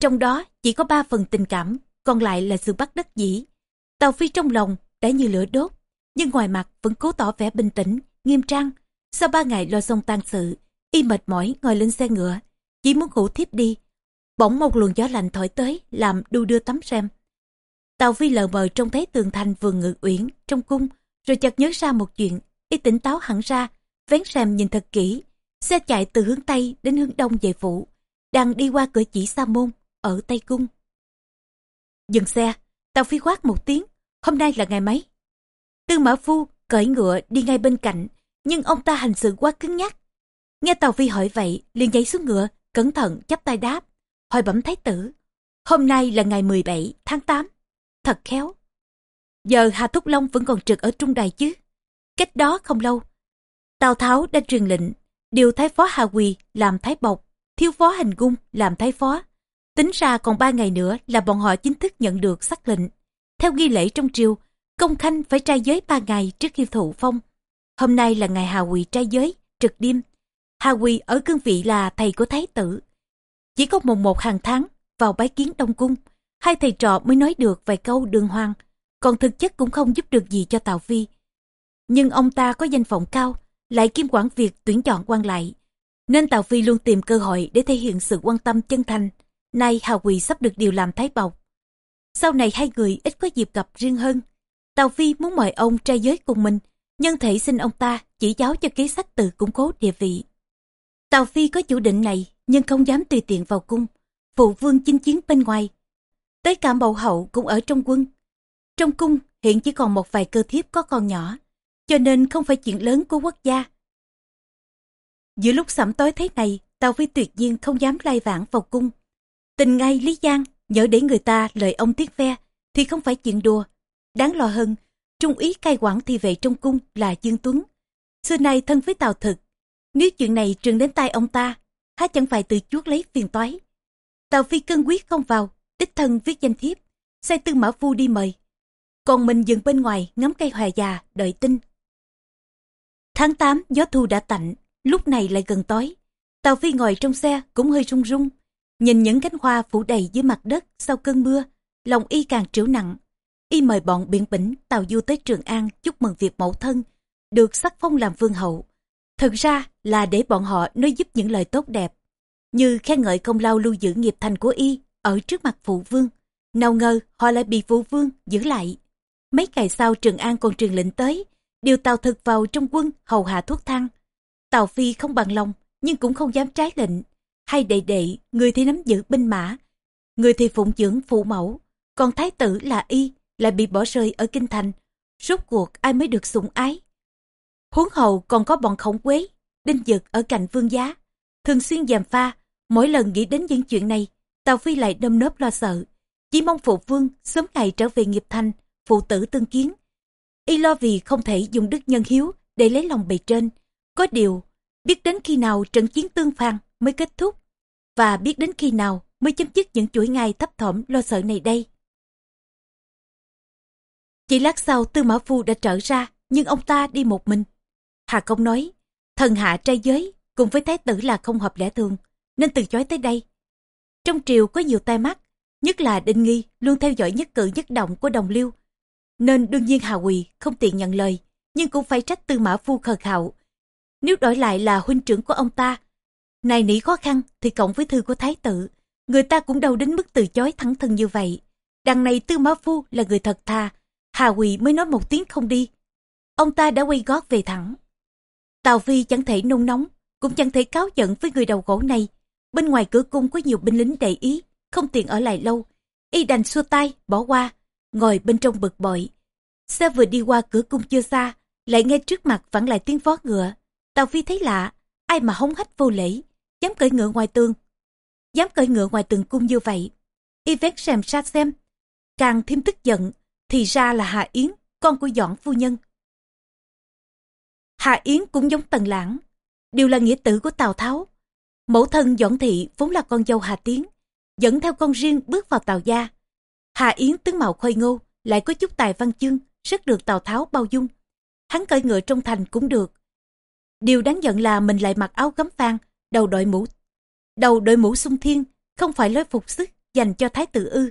Trong đó chỉ có ba phần tình cảm, còn lại là sự bắt đắc dĩ. Tàu phi trong lòng đã như lửa đốt, nhưng ngoài mặt vẫn cố tỏ vẻ bình tĩnh, nghiêm trang. Sau ba ngày lo xong tang sự, y mệt mỏi ngồi lên xe ngựa, chỉ muốn ngủ thiếp đi. Bỗng một luồng gió lạnh thổi tới, làm đu đưa tấm rèm. Tàu phi lờ mờ trông thấy tường thành vườn ngự uyển trong cung, rồi chợt nhớ ra một chuyện, y tỉnh táo hẳn ra, vén rèm nhìn thật kỹ. Xe chạy từ hướng Tây đến hướng Đông về phủ, đang đi qua cửa chỉ Sa Môn, ở Tây Cung. Dừng xe, tàu phi quát một tiếng, hôm nay là ngày mấy? Tư Mã Phu cởi ngựa đi ngay bên cạnh, nhưng ông ta hành sự quá cứng nhắc. Nghe Tàu Phi hỏi vậy, liền nhảy xuống ngựa, cẩn thận chắp tay đáp hỏi bẩm thái tử hôm nay là ngày 17 tháng 8 thật khéo giờ hà thúc long vẫn còn trực ở trung đài chứ Cách đó không lâu, Tào Tháo đã truyền lệnh, điều thái phó Hà Quỳ làm thái bộc, thiếu phó hành cung làm thái phó. Tính ra còn ba ngày nữa là bọn họ chính thức nhận được sắc lệnh. Theo ghi lễ trong triều, công khanh phải trai giới ba ngày trước khi thụ phong. Hôm nay là ngày Hà Quỳ trai giới, trực đêm. Hà Quỳ ở cương vị là thầy của thái tử. Chỉ có mùng một hàng tháng vào bái kiến Đông Cung, hai thầy trò mới nói được vài câu đường hoàng, còn thực chất cũng không giúp được gì cho Tào Phi. Nhưng ông ta có danh vọng cao, lại kiêm quản việc tuyển chọn quan lại, nên Tào Phi luôn tìm cơ hội để thể hiện sự quan tâm chân thành. Nay Hà Quỳ sắp được điều làm thái bọc. Sau này hai người ít có dịp gặp riêng hơn. Tào Phi muốn mời ông trai giới cùng mình, nhân thể xin ông ta chỉ giáo cho kế sách từ củng cố địa vị. Tào Phi có chủ định này, nhưng không dám tùy tiện vào cung. Phụ vương chinh chiến bên ngoài. Tới cả bầu hậu cũng ở trong quân. Trong cung hiện chỉ còn một vài cơ thiếp có con nhỏ, cho nên không phải chuyện lớn của quốc gia. Giữa lúc sẩm tối thế này, tàu Phi tuyệt nhiên không dám lai vãng vào cung. Tình ngay Lý Giang, nhớ để người ta lời ông tiếc ve, thì không phải chuyện đùa. Đáng lo hơn, trung úy cai quản thì vệ trong cung là Dương Tuấn. Xưa nay thân với Tào Thực, nếu chuyện này trường đến tay ông ta, há chẳng phải tự chuốt lấy phiền toái. Tào Phi cân quyết không vào, đích thân viết danh thiếp, sai tư mã phu đi mời. Còn mình dừng bên ngoài ngắm cây hòa già, đợi tin. Tháng 8 gió thu đã tạnh, lúc này lại gần tối. Tàu Phi ngồi trong xe cũng hơi rung rung Nhìn những cánh hoa phủ đầy dưới mặt đất sau cơn mưa, lòng y càng trĩu nặng. Y mời bọn biển bỉnh tàu du tới Trường An chúc mừng việc mẫu thân, được sắc phong làm vương hậu. Thực ra là để bọn họ nói giúp những lời tốt đẹp, như khen ngợi công lao lưu giữ nghiệp thành của y ở trước mặt phụ vương. Nào ngờ họ lại bị phụ vương giữ lại. Mấy ngày sau Trường An còn truyền lệnh tới, điều tàu thực vào trong quân hầu hạ thuốc thang. Tào Phi không bằng lòng, nhưng cũng không dám trái lệnh. Hay đệ đệ, người thì nắm giữ binh mã, người thì phụng dưỡng phụ mẫu, còn thái tử là y, lại bị bỏ rơi ở kinh thành. Rốt cuộc ai mới được sủng ái. Huống hầu còn có bọn khổng quế, đinh dực ở cạnh vương giá. Thường xuyên giàm pha, mỗi lần nghĩ đến những chuyện này, Tào Phi lại đâm nớp lo sợ. Chỉ mong phụ vương sớm ngày trở về nghiệp thành, phụ tử tương kiến. Y lo vì không thể dùng đức nhân hiếu để lấy lòng bề trên. Có điều, biết đến khi nào trận chiến tương phan mới kết thúc, và biết đến khi nào mới chấm dứt những chuỗi ngày thấp thỏm lo sợ này đây. Chỉ lát sau Tư Mã Phu đã trở ra, nhưng ông ta đi một mình. Hà Công nói, thần hạ trai giới cùng với thái tử là không hợp lẽ thường, nên từ chối tới đây. Trong triều có nhiều tai mắt, nhất là Đinh Nghi luôn theo dõi nhất cử nhất động của đồng liêu. Nên đương nhiên Hà Quỳ không tiện nhận lời, nhưng cũng phải trách Tư Mã Phu khờ khạo nếu đổi lại là huynh trưởng của ông ta, này nỉ khó khăn thì cộng với thư của thái tử, người ta cũng đâu đến mức từ chối thẳng thừng như vậy. Đằng này Tư Mã Phu là người thật thà, Hà Quỳ mới nói một tiếng không đi. Ông ta đã quay gót về thẳng. Tào Phi chẳng thể nôn nóng, cũng chẳng thể cáo giận với người đầu gỗ này. Bên ngoài cửa cung có nhiều binh lính để ý, không tiện ở lại lâu. Y đành xua tay, bỏ qua, ngồi bên trong bực bội. Xe vừa đi qua cửa cung chưa xa, lại nghe trước mặt vẫn lại tiếng vó ngựa. Tào Phi thấy lạ, ai mà hống hách vô lễ, dám cởi ngựa ngoài tường. Dám cởi ngựa ngoài tường cung như vậy. Y vét xem xa xem, càng thêm tức giận, thì ra là Hà Yến, con của Dọn phu nhân. Hà Yến cũng giống Tần Lãng, đều là nghĩa tử của Tào Tháo. Mẫu thân Dọn Thị vốn là con dâu Hà Tiến, dẫn theo con riêng bước vào Tào gia. Hà Yến tướng mạo khôi ngô, lại có chút tài văn chương, rất được Tào Tháo bao dung. Hắn cởi ngựa trong thành cũng được, Điều đáng giận là mình lại mặc áo gấm vàng, đầu đội mũ. Đầu đội mũ sung thiên, không phải lối phục sức dành cho thái tử ư.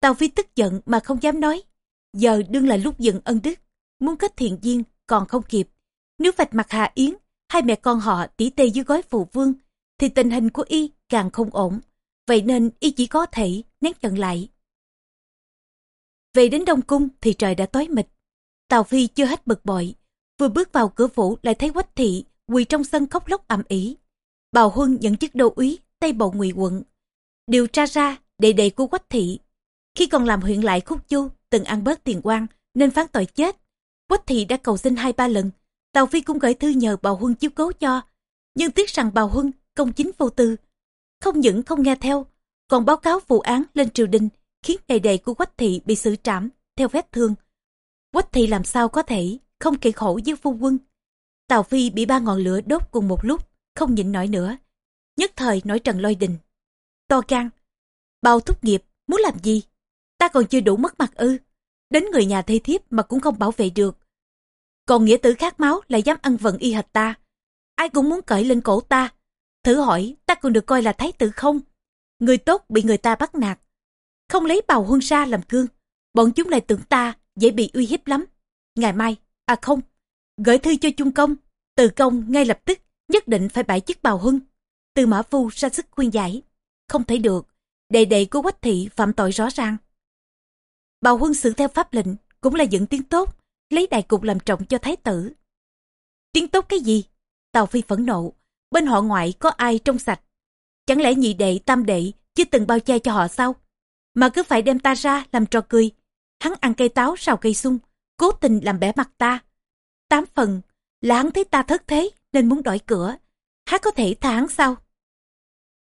Tào Phi tức giận mà không dám nói. Giờ đương là lúc dựng ân đức, muốn kết thiện duyên còn không kịp. Nếu vạch mặt Hà Yến, hai mẹ con họ tỉ tê dưới gói phụ vương, thì tình hình của y càng không ổn. Vậy nên y chỉ có thể nén giận lại. Về đến Đông Cung thì trời đã tối mịt. Tào Phi chưa hết bực bội, Vừa bước vào cửa phủ lại thấy quách thị quỳ trong sân khóc lóc ầm ĩ. Bào Huân nhận chức đô úy Tây Bộ Ngụy quận. Điều tra ra đệ đệ của quách thị. Khi còn làm huyện lại khúc chu từng ăn bớt tiền quan nên phán tội chết. Quách thị đã cầu xin hai ba lần. tào Phi cũng gửi thư nhờ Bào Huân chiếu cố cho. Nhưng tiếc rằng Bào Huân công chính vô tư. Không những không nghe theo, còn báo cáo vụ án lên triều đình khiến đầy đầy của Quách thị bị xử trảm theo vết thương. Quách thị làm sao có thể không kể khổ với phu quân. Tào Phi bị ba ngọn lửa đốt cùng một lúc, không nhịn nổi nữa. Nhất thời nổi trần lôi đình. To gan, bao thúc nghiệp, muốn làm gì? Ta còn chưa đủ mất mặt ư. Đến người nhà thê thiếp mà cũng không bảo vệ được. Còn nghĩa tử khát máu lại dám ăn vận y hệt ta. Ai cũng muốn cởi lên cổ ta. Thử hỏi ta còn được coi là thái tử không? Người tốt bị người ta bắt nạt. Không lấy bào huân sa làm cương. Bọn chúng lại tưởng ta dễ bị uy hiếp lắm. Ngày mai, à không, gửi thư cho Trung Công. Từ công ngay lập tức nhất định phải bãi chức bào huân. Từ Mã Phu ra sức khuyên giải. Không thể được, đệ đệ của Quách Thị phạm tội rõ ràng. Bào huân xử theo pháp lệnh cũng là dẫn tiếng tốt, lấy đại cục làm trọng cho thái tử. Tiếng tốt cái gì? Tào Phi phẫn nộ, bên họ ngoại có ai trong sạch? Chẳng lẽ nhị đệ, tam đệ chưa từng bao che cho họ sao? Mà cứ phải đem ta ra làm trò cười. Hắn ăn cây táo rào cây sung, cố tình làm bẻ mặt ta. Tám phần là hắn thấy ta thất thế nên muốn đổi cửa. Hắn có thể tha hắn sao?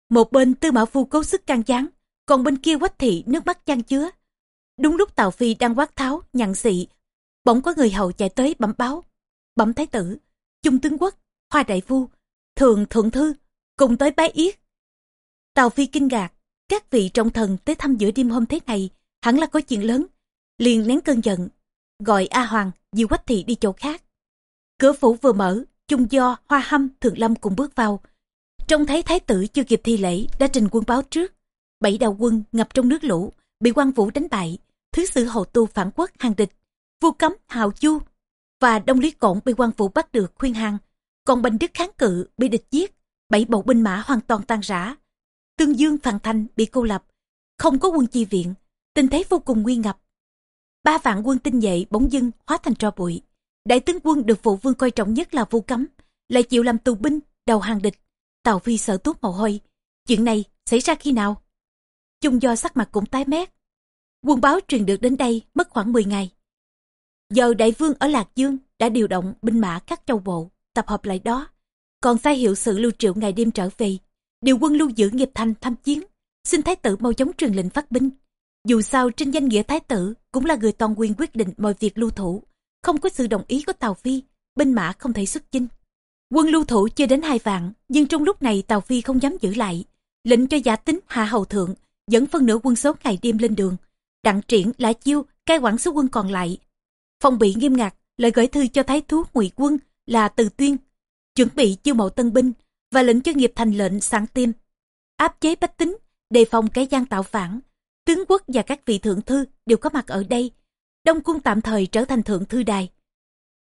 Một bên tư mã phu cố sức can gián, còn bên kia quách thị nước mắt chan chứa. Đúng lúc Tào Phi đang quát tháo, nhặn xị, bỗng có người hầu chạy tới bẩm báo. Bẩm thái tử, trung tướng quốc, hoa đại phu, thường thượng thư, cùng tới bái yết. Tào Phi kinh ngạc, các vị trọng thần tới thăm giữa đêm hôm thế này, hẳn là có chuyện lớn. Liền nén cơn giận, gọi A Hoàng, diêu quách thị đi chỗ khác. Cửa phủ vừa mở, chung do, hoa hâm, thượng lâm cùng bước vào. Trông thấy thái tử chưa kịp thi lễ, đã trình quân báo trước. Bảy đạo quân ngập trong nước lũ, bị quan vũ đánh bại. Thứ sử hậu tu phản quốc hàng địch, vua cấm hào chu và đông lý cổn bị quan vũ bắt được khuyên hàng. Còn bành đức kháng cự bị địch giết, bảy bộ binh mã hoàn toàn tan rã. Tương Dương Phàn Thanh bị cô lập, không có quân chi viện, tình thế vô cùng nguy ngập. Ba vạn quân tinh nhuệ bỗng dưng hóa thành tro bụi. Đại tướng quân được phụ vương coi trọng nhất là vu cấm, lại chịu làm tù binh, đầu hàng địch. Tào Phi sợ tuốt mồ hôi. Chuyện này xảy ra khi nào? Chung do sắc mặt cũng tái mét. Quân báo truyền được đến đây mất khoảng 10 ngày. Giờ đại vương ở Lạc Dương đã điều động binh mã các châu bộ, tập hợp lại đó. Còn sai hiệu sự lưu triệu ngày đêm trở về, điều quân lưu giữ nghiệp thành tham chiến, xin thái tử mau chóng truyền lệnh phát binh. Dù sao trên danh nghĩa thái tử cũng là người toàn quyền quyết định mọi việc lưu thủ, không có sự đồng ý của Tào Phi, binh mã không thể xuất chinh. Quân lưu thủ chưa đến hai vạn, nhưng trong lúc này Tào Phi không dám giữ lại, lệnh cho giả tính hạ hầu thượng, dẫn phân nửa quân số ngày đêm lên đường. Đặng triển, lã chiêu, cai quản số quân còn lại. Phong bị nghiêm ngặt, lời gửi thư cho thái thú ngụy quân là từ tuyên, chuẩn bị chiêu mộ tân binh và lệnh cho nghiệp thành lệnh sáng tim. Áp chế bách tính, đề phòng cái gian tạo phản. Tướng quốc và các vị thượng thư đều có mặt ở đây. Đông cung tạm thời trở thành thượng thư đài.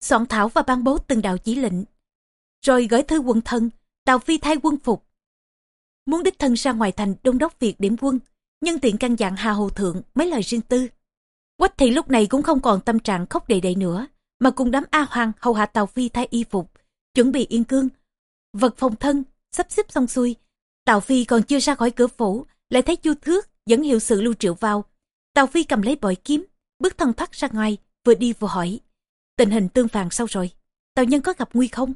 Soạn thảo và ban bố từng đạo chỉ lệnh. Rồi gửi thư quân thân, Tào Phi thay quân phục. Muốn đích thân ra ngoài thành đông đốc việc điểm quân, nhân tiện căn dặn Hà Hồ Thượng mấy lời riêng tư. Quách thị lúc này cũng không còn tâm trạng khóc đầy đầy nữa, mà cùng đám A Hoàng hầu hạ Tào Phi thay y phục, chuẩn bị yên cương. Vật phòng thân, sắp xếp xong xuôi. Tào Phi còn chưa ra khỏi cửa phủ, lại thấy Chu Thước dẫn hiệu sự lưu triệu vào. Tào Phi cầm lấy bội kiếm, bước thân thoát ra ngoài, vừa đi vừa hỏi. Tình hình tương phàn sao rồi? Tào nhân có gặp nguy không?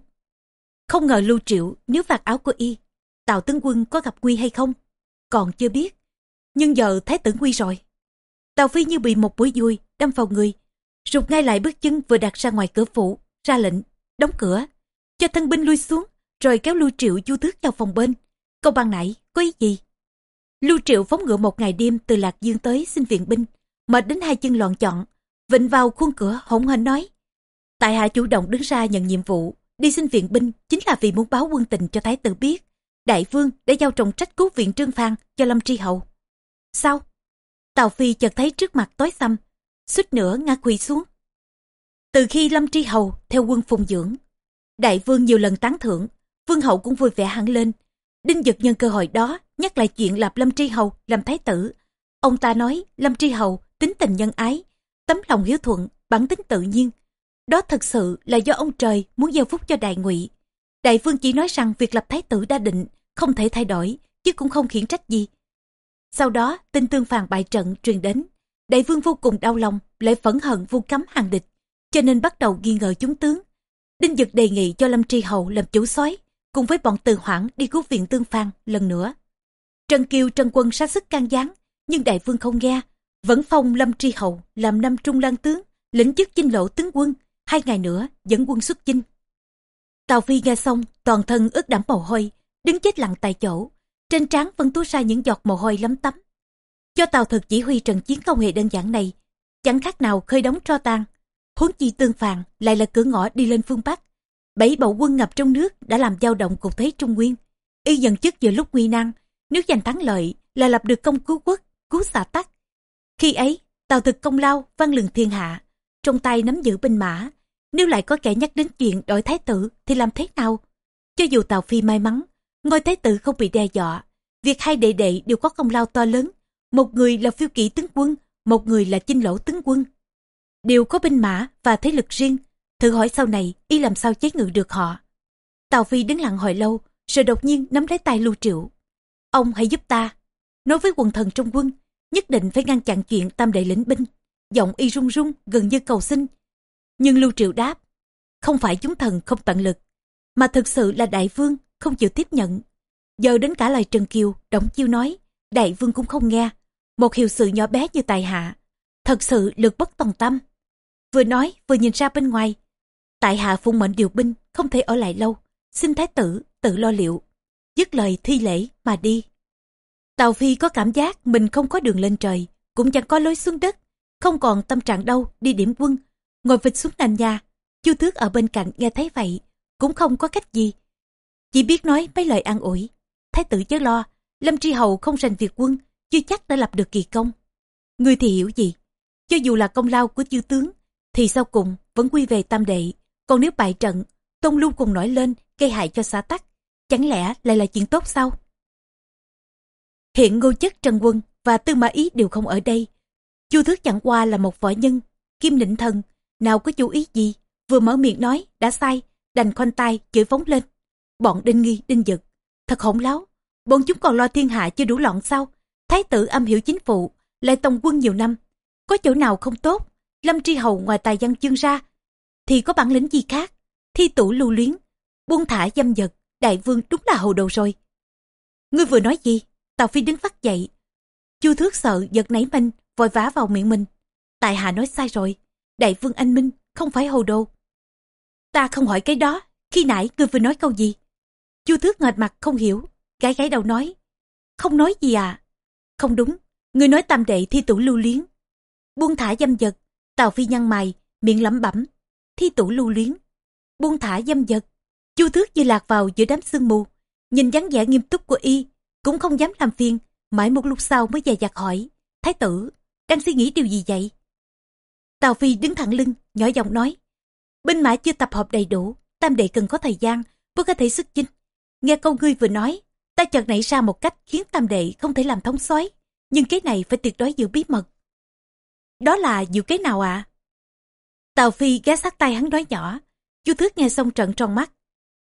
Không ngờ lưu triệu nếu vạt áo của y. Tào tướng quân có gặp nguy hay không? Còn chưa biết. Nhưng giờ thái tử nguy rồi. Tào Phi như bị một mũi vui đâm vào người. Rụt ngay lại bước chân vừa đặt ra ngoài cửa phủ, ra lệnh, đóng cửa, cho thân binh lui xuống, rồi kéo lưu triệu du tước vào phòng bên. Câu ban nãy, có ý gì? Lưu triệu phóng ngựa một ngày đêm từ Lạc Dương tới xin viện binh, mệt đến hai chân loạn chọn, vịnh vào khuôn cửa hỗn hển nói. Tại hạ chủ động đứng ra nhận nhiệm vụ, đi xin viện binh chính là vì muốn báo quân tình cho thái tử biết. Đại vương đã giao trọng trách cứu viện Trương Phan cho Lâm Tri Hậu. Sao? Tào Phi chợt thấy trước mặt tối xăm, suýt nữa ngã quỳ xuống. Từ khi Lâm Tri Hầu theo quân phùng dưỡng, đại vương nhiều lần tán thưởng, vương hậu cũng vui vẻ hẳn lên. Đinh dực nhân cơ hội đó nhắc lại chuyện lập Lâm Tri Hầu làm thái tử. Ông ta nói Lâm Tri Hầu tính tình nhân ái, tấm lòng hiếu thuận, bản tính tự nhiên. Đó thật sự là do ông trời muốn giao phúc cho đại ngụy. Đại vương chỉ nói rằng việc lập thái tử đã định, không thể thay đổi, chứ cũng không khiển trách gì. Sau đó, tin tương phàn bại trận truyền đến. Đại vương vô cùng đau lòng, lại phẫn hận vu cấm hàng địch, cho nên bắt đầu nghi ngờ chúng tướng. Đinh Dực đề nghị cho Lâm Tri Hậu làm chủ soái cùng với bọn từ hoãn đi cứu viện tương phan lần nữa. Trần Kiều Trần Quân sát sức can gián, nhưng đại vương không nghe, vẫn phong Lâm Tri Hậu làm năm trung lang tướng, lĩnh chức chinh lộ tướng quân, hai ngày nữa dẫn quân xuất chinh. Tào Phi nghe xong, toàn thân ướt đẫm mồ hôi, đứng chết lặng tại chỗ. Trên trán vẫn túa ra những giọt mồ hôi lấm tấm. Cho Tào thực chỉ huy trận chiến không hề đơn giản này, chẳng khác nào khơi đóng tro tan. Huống chi tương phàn lại là cửa ngõ đi lên phương Bắc. Bảy bộ quân ngập trong nước đã làm dao động cục thế Trung Nguyên. Y dần chức giữa lúc nguy nan, nếu giành thắng lợi là lập được công cứu quốc, cứu xà tắc. Khi ấy, Tào thực công lao văn lừng thiên hạ, trong tay nắm giữ binh mã. Nếu lại có kẻ nhắc đến chuyện đổi thái tử thì làm thế nào? Cho dù Tào Phi may mắn, ngôi thái tử không bị đe dọa, việc hai đệ đệ đều có công lao to lớn. Một người là phiêu kỷ tướng quân, một người là chinh lỗ tướng quân. Đều có binh mã và thế lực riêng. Thử hỏi sau này y làm sao chế ngự được họ. Tào Phi đứng lặng hồi lâu, rồi đột nhiên nắm lấy tay Lưu Triệu. Ông hãy giúp ta. Nói với quần thần trong quân, nhất định phải ngăn chặn chuyện tam đệ lĩnh binh. Giọng y run run gần như cầu xin. Nhưng Lưu Triệu đáp, không phải chúng thần không tận lực, mà thực sự là đại vương không chịu tiếp nhận. Giờ đến cả lời Trần Kiều, Đổng Chiêu nói, đại vương cũng không nghe. Một hiệu sự nhỏ bé như tài hạ, thật sự lực bất tòng tâm. Vừa nói vừa nhìn ra bên ngoài, tại hạ phụng mệnh điều binh, không thể ở lại lâu, xin thái tử tự lo liệu. Dứt lời thi lễ mà đi. Tào Phi có cảm giác mình không có đường lên trời, cũng chẳng có lối xuống đất, không còn tâm trạng đâu đi điểm quân, ngồi vịt xuống nền nhà. Chu Thước ở bên cạnh nghe thấy vậy, cũng không có cách gì. Chỉ biết nói mấy lời an ủi. Thái tử chớ lo, Lâm Tri Hầu không rành việc quân, chưa chắc đã lập được kỳ công. Người thì hiểu gì? Cho dù là công lao của chư tướng, thì sau cùng vẫn quy về tam đệ. Còn nếu bại trận, tông Lưu cùng nổi lên, gây hại cho xã tắc, chẳng lẽ lại là chuyện tốt sao? Hiện ngô chất Trần Quân và Tư Mã Ý đều không ở đây. Chu Thước chẳng qua là một võ nhân, kim định thần, nào có chú ý gì, vừa mở miệng nói, đã sai, đành khoanh tay, chửi phóng lên. Bọn đinh nghi, đinh dực, thật hỗn láo, bọn chúng còn lo thiên hạ chưa đủ loạn sao? Thái tử âm hiểu chính phụ, lại tòng quân nhiều năm, có chỗ nào không tốt? Lâm Tri Hầu ngoài tài văn chương ra, thì có bản lĩnh gì khác? Thi tủ lưu luyến, buông thả dâm dật, đại vương đúng là hầu đầu rồi. Ngươi vừa nói gì? Tào Phi đứng phát dậy. Chu Thước sợ giật nảy mình, vội vã vào miệng mình. Tại hạ nói sai rồi, đại vương anh minh, không phải hồ đồ. Ta không hỏi cái đó, khi nãy ngươi vừa nói câu gì? Chu Thước ngợt mặt không hiểu, gái gái đầu nói. Không nói gì à? Không đúng, ngươi nói tam đệ thi tủ lưu luyến. Buông thả dâm dật, Tào Phi nhăn mày, miệng lẩm bẩm. Thi tủ lưu luyến. Buông thả dâm vật Chu Thước như lạc vào giữa đám sương mù, nhìn dáng vẻ nghiêm túc của y, cũng không dám làm phiền, mãi một lúc sau mới dè dặt hỏi, Thái tử, đang suy nghĩ điều gì vậy? Tào Phi đứng thẳng lưng, nhỏ giọng nói, binh mã chưa tập hợp đầy đủ, tam đệ cần có thời gian mới có thể xuất chinh. Nghe câu ngươi vừa nói, ta chợt nảy ra một cách khiến tam đệ không thể làm thống soái nhưng cái này phải tuyệt đối giữ bí mật. Đó là dự kế nào ạ? À? Tào Phi ghé sát tay hắn nói nhỏ, chu Thước nghe xong trận tròn mắt.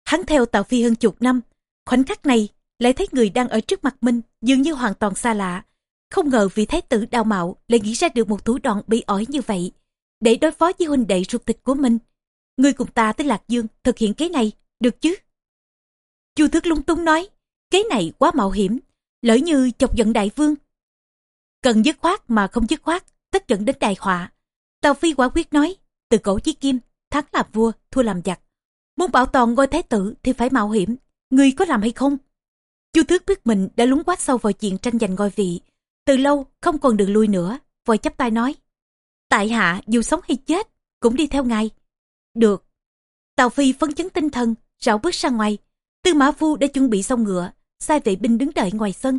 Hắn theo Tào Phi hơn chục năm, khoảnh khắc này lại thấy người đang ở trước mặt mình dường như hoàn toàn xa lạ. Không ngờ vị thái tử đào mạo lại nghĩ ra được một thủ đoạn bị ỏi như vậy, để đối phó với huynh đệ ruột thịt của mình. Người cùng ta tới Lạc Dương thực hiện kế này, được chứ? Chu Thước lung tung nói, kế này quá mạo hiểm, lỡ như chọc giận đại vương. Cần dứt khoát mà không dứt khoát, tất dẫn đến đại họa. Tào Phi quả quyết nói, từ cổ chí kim, thắng làm vua, thua làm giặc. Muốn bảo toàn ngôi thái tử thì phải mạo hiểm, người có làm hay không? Chu Thước biết mình đã lúng quá sâu vào chuyện tranh giành ngôi vị. Từ lâu không còn đường lui nữa, vội chấp tay nói. Tại hạ dù sống hay chết, cũng đi theo ngài. Được. Tào Phi phấn chấn tinh thần, rảo bước ra ngoài. Tư Mã Phu đã chuẩn bị xong ngựa, sai vệ binh đứng đợi ngoài sân.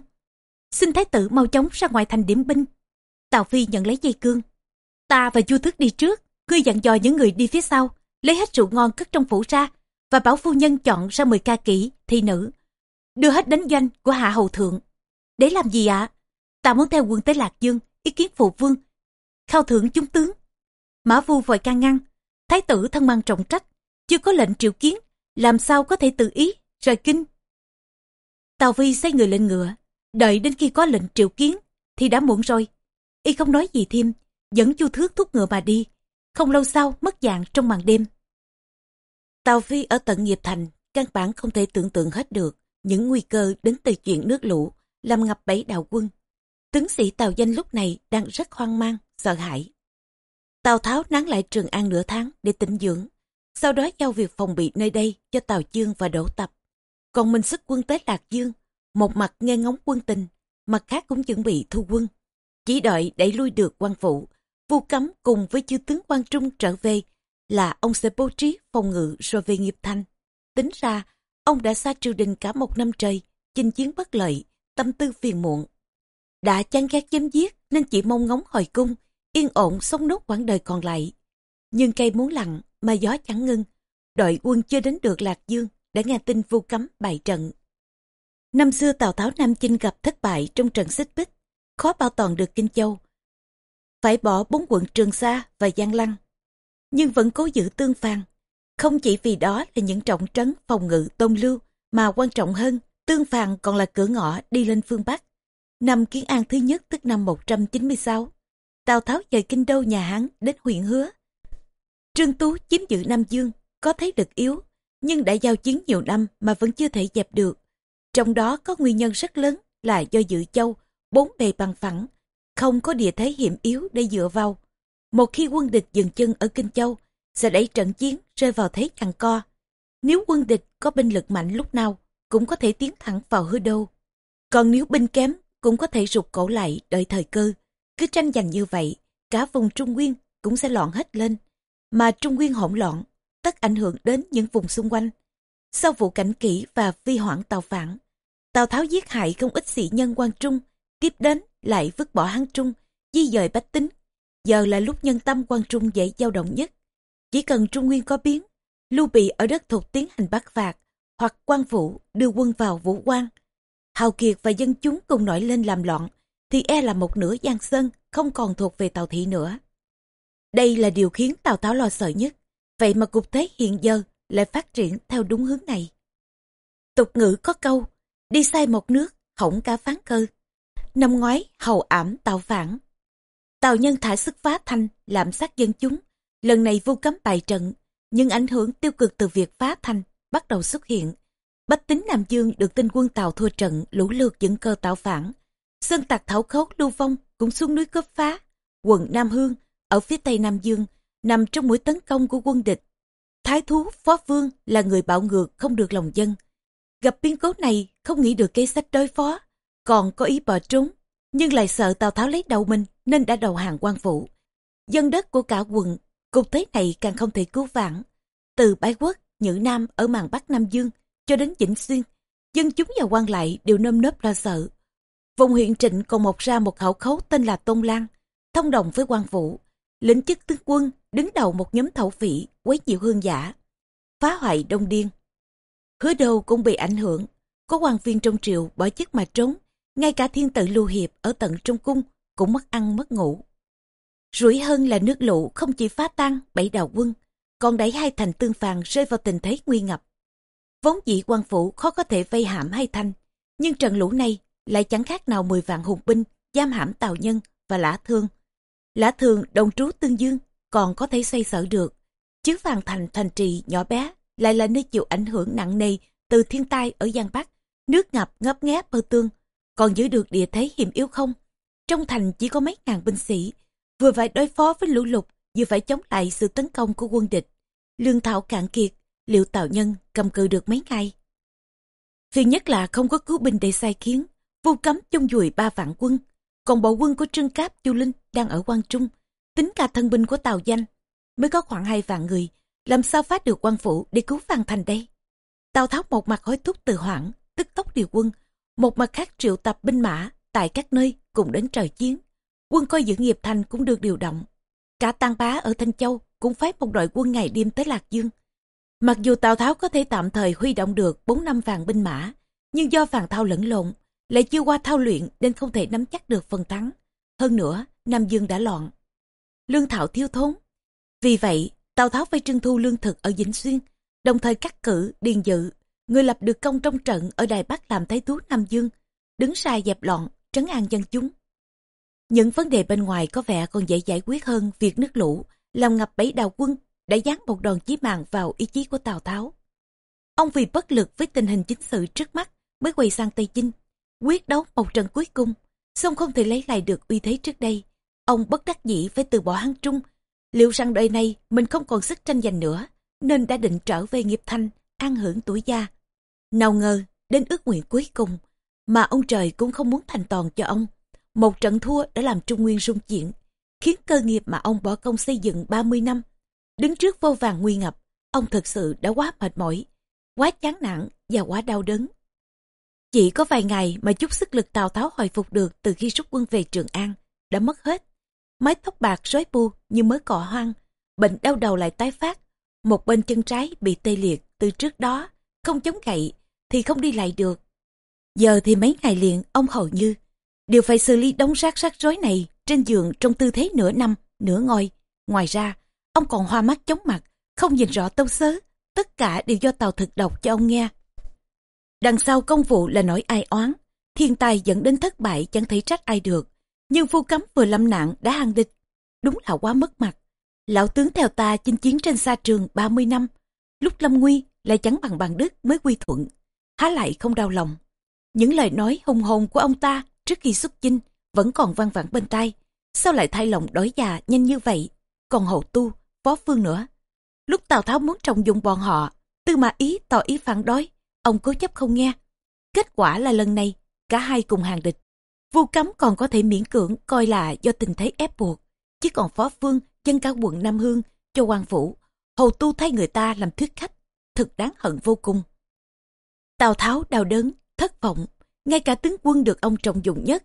Xin thái tử mau chóng ra ngoài thành điểm binh. Tào Phi nhận lấy dây cương. Ta và Chu Thức đi trước, ngươi dặn dò những người đi phía sau, lấy hết rượu ngon cất trong phủ ra, và bảo phu nhân chọn ra 10 ca kỹ, thi nữ, đưa hết đến doanh của hạ hầu thượng. Để làm gì ạ? Ta muốn theo quân tới Lạc Dương, ý kiến phụ vương. Khao thưởng chúng tướng. Mã vu vội can ngăn. Thái tử thân mang trọng trách, chưa có lệnh triệu kiến, làm sao có thể tự ý, rời kinh. Tào Phi xây người lên ngựa, đợi đến khi có lệnh triệu kiến, thì đã muộn rồi. Y không nói gì thêm, dẫn chu thước thúc ngựa mà đi. Không lâu sau mất dạng trong màn đêm. tàu Phi ở tận nghiệp thành, căn bản không thể tưởng tượng hết được những nguy cơ đến từ chuyện nước lũ làm ngập bẫy đạo quân. Tướng sĩ tàu Danh lúc này đang rất hoang mang, sợ hãi. Tào Tháo nán lại Trường An nửa tháng để tĩnh dưỡng, sau đó giao việc phòng bị nơi đây cho Tào Dương và Đỗ Tập. Còn mình sức quân tới Lạc Dương, một mặt nghe ngóng quân tình, mặt khác cũng chuẩn bị thu quân. Chỉ đợi đẩy lui được quan phụ, vu cấm cùng với chư tướng quan trung trở về là ông sẽ bố trí phòng ngự rồi về nghiệp thanh. Tính ra, ông đã xa triều đình cả một năm trời, chinh chiến bất lợi, tâm tư phiền muộn. Đã chán ghét chém giết nên chỉ mong ngóng hồi cung, yên ổn sống nốt quãng đời còn lại. Nhưng cây muốn lặng mà gió chẳng ngưng, đội quân chưa đến được Lạc Dương đã nghe tin vu cấm bại trận. Năm xưa Tào Tháo Nam Chinh gặp thất bại trong trận xích bích, khó bảo toàn được Kinh Châu. Phải bỏ bốn quận Trường Sa và Giang Lăng, nhưng vẫn cố giữ tương phàn. Không chỉ vì đó là những trọng trấn phòng ngự tôn lưu, mà quan trọng hơn, tương phàn còn là cửa ngõ đi lên phương Bắc. Năm Kiến An thứ nhất tức năm 196, Tào Tháo dời kinh đô nhà Hán đến huyện Hứa. Trương Tú chiếm giữ Nam Dương, có thấy được yếu, nhưng đã giao chiến nhiều năm mà vẫn chưa thể dẹp được. Trong đó có nguyên nhân rất lớn là do dự châu, bốn bề bằng phẳng, không có địa thế hiểm yếu để dựa vào. Một khi quân địch dừng chân ở Kinh Châu, sẽ đẩy trận chiến rơi vào thế giằng co. Nếu quân địch có binh lực mạnh lúc nào, cũng có thể tiến thẳng vào hư đô. Còn nếu binh kém, cũng có thể rụt cổ lại đợi thời cơ. Cứ tranh giành như vậy, cả vùng Trung Nguyên cũng sẽ loạn hết lên. Mà Trung Nguyên hỗn loạn, tất ảnh hưởng đến những vùng xung quanh. Sau vụ cảnh kỷ và vi hoãn tàu phản, Tào Tháo giết hại không ít sĩ nhân quan Trung, tiếp đến lại vứt bỏ Hán Trung, di dời bách tính. Giờ là lúc nhân tâm quan Trung dễ dao động nhất. Chỉ cần Trung Nguyên có biến, Lưu Bị ở đất thuộc tiến hành bắt phạt, hoặc quan phủ đưa quân vào vũ quan. Hào Kiệt và dân chúng cùng nổi lên làm loạn, thì e là một nửa Giang Sơn không còn thuộc về Tào Thị nữa. Đây là điều khiến Tào Tháo lo sợ nhất. Vậy mà cục thế hiện giờ lại phát triển theo đúng hướng này. Tục ngữ có câu, đi sai một nước, hỏng cả phán cơ. Năm ngoái, hầu ảm tạo phản. Tào nhân thả sức phá thanh, làm sát dân chúng. Lần này vu cấm bài trận, nhưng ảnh hưởng tiêu cực từ việc phá thanh bắt đầu xuất hiện. Bách tính Nam Dương được tin quân Tàu thua trận lũ lượt dẫn cơ tạo phản. Sơn tặc thảo khấu lưu vong cũng xuống núi cướp phá. Quận Nam Hương ở phía tây Nam Dương nằm trong mũi tấn công của quân địch. Thái thú Phó Vương là người bạo ngược không được lòng dân. Gặp biến cố này không nghĩ được kế sách đối phó, còn có ý bỏ trốn, nhưng lại sợ Tào Tháo lấy đầu mình nên đã đầu hàng quan vũ Dân đất của cả quận, cục thế này càng không thể cứu vãn. Từ Bái Quốc, Nhữ Nam ở màn Bắc Nam Dương cho đến Vĩnh Xuyên, dân chúng và quan lại đều nơm nớp lo sợ. Vùng huyện Trịnh còn mọc ra một khẩu khấu tên là Tôn Lan, thông đồng với quan vũ lĩnh chức tướng quân đứng đầu một nhóm thẩu phỉ quấy nhiễu hương giả, phá hoại đông điên. Hứa đô cũng bị ảnh hưởng, có quan viên trong triều bỏ chức mà trốn, ngay cả thiên tử lưu hiệp ở tận trong cung cũng mất ăn mất ngủ. Rủi hơn là nước lũ không chỉ phá tan bảy đạo quân, còn đẩy hai thành tương phàn rơi vào tình thế nguy ngập. Vốn dĩ quan phủ khó có thể vây hãm hai thanh, nhưng trận lũ này lại chẳng khác nào mười vạn hùng binh giam hãm tào nhân và lã thương. Lã thường đồng trú tương dương còn có thể xoay sở được. Chứ phàn Thành thành trì nhỏ bé lại là nơi chịu ảnh hưởng nặng nề từ thiên tai ở Giang Bắc, nước ngập ngấp nghé bơ tương, còn giữ được địa thế hiểm yếu không? Trong thành chỉ có mấy ngàn binh sĩ, vừa phải đối phó với lũ lụt, vừa phải chống lại sự tấn công của quân địch. Lương thảo cạn kiệt, liệu tạo nhân cầm cự được mấy ngày? Phiền nhất là không có cứu binh để sai khiến, vu cấm chung dùi ba vạn quân, còn bộ quân của Trương Cáp, Chu Linh đang ở quan Trung, tính cả thân binh của Tào Danh, mới có khoảng hai vạn người, làm sao phát được quan phủ để cứu Phan Thành đây? Tào Tháo một mặt hối thúc từ hoảng, tức tốc điều quân, một mặt khác triệu tập binh mã tại các nơi cùng đến trời chiến. Quân coi giữ nghiệp thành cũng được điều động. Cả Tăng Bá ở Thanh Châu cũng phái một đội quân ngày đêm tới Lạc Dương. Mặc dù Tào Tháo có thể tạm thời huy động được 4 năm vàng binh mã, nhưng do vàng thao lẫn lộn, lại chưa qua thao luyện nên không thể nắm chắc được phần thắng. Hơn nữa, Nam Dương đã loạn. Lương thảo thiếu thốn. Vì vậy, Tào Tháo phải trưng thu lương thực ở Vĩnh Xuyên, đồng thời cắt cử Điền Dự, người lập được công trong trận ở Đài Bắc làm thái thú Nam Dương, đứng sai dẹp loạn, trấn an dân chúng. Những vấn đề bên ngoài có vẻ còn dễ giải quyết hơn việc nước lũ, làm ngập bẫy đào quân, đã dán một đòn chí mạng vào ý chí của Tào Tháo. Ông vì bất lực với tình hình chính sự trước mắt mới quay sang Tây Chinh, quyết đấu một trận cuối cùng, song không thể lấy lại được uy thế trước đây. Ông bất đắc dĩ phải từ bỏ Hán Trung, liệu rằng đời này mình không còn sức tranh giành nữa, nên đã định trở về nghiệp thanh, an hưởng tuổi già. Nào ngờ, đến ước nguyện cuối cùng, mà ông trời cũng không muốn thành toàn cho ông. Một trận thua đã làm Trung Nguyên rung chuyển, khiến cơ nghiệp mà ông bỏ công xây dựng 30 năm. Đứng trước vô vàng nguy ngập, ông thực sự đã quá mệt mỏi, quá chán nản và quá đau đớn. Chỉ có vài ngày mà chút sức lực Tào Tháo hồi phục được từ khi rút quân về Trường An, đã mất hết. Mái tóc bạc rối bu như mới cọ hoang, bệnh đau đầu lại tái phát. Một bên chân trái bị tê liệt từ trước đó, không chống gậy thì không đi lại được. Giờ thì mấy ngày liền ông hầu như đều phải xử lý đống rác rác rối này trên giường trong tư thế nửa năm, nửa ngồi. Ngoài ra, ông còn hoa mắt chóng mặt, không nhìn rõ tâu sớ. Tất cả đều do tàu thực độc cho ông nghe. Đằng sau công vụ là nỗi ai oán, thiên tai dẫn đến thất bại chẳng thể trách ai được. Nhưng phu cấm vừa lâm nạn đã hàng địch, đúng là quá mất mặt. Lão tướng theo ta chinh chiến trên xa trường 30 năm, lúc lâm nguy lại chẳng bằng bằng đức mới quy thuận. Há lại không đau lòng. Những lời nói hùng hồn của ông ta trước khi xuất chinh vẫn còn vang vẳng bên tai. Sao lại thay lòng đổi già nhanh như vậy? Còn hậu tu, phó phương nữa. Lúc Tào Tháo muốn trọng dụng bọn họ, tư mà ý tỏ ý phản đối, ông cố chấp không nghe. Kết quả là lần này, cả hai cùng hàng địch. Vu cấm còn có thể miễn cưỡng coi là do tình thế ép buộc. Chứ còn phó phương chân cả quận Nam Hương cho quan phủ, hầu tu thay người ta làm thuyết khách, thực đáng hận vô cùng. Tào Tháo đau đớn, thất vọng, ngay cả tướng quân được ông trọng dụng nhất,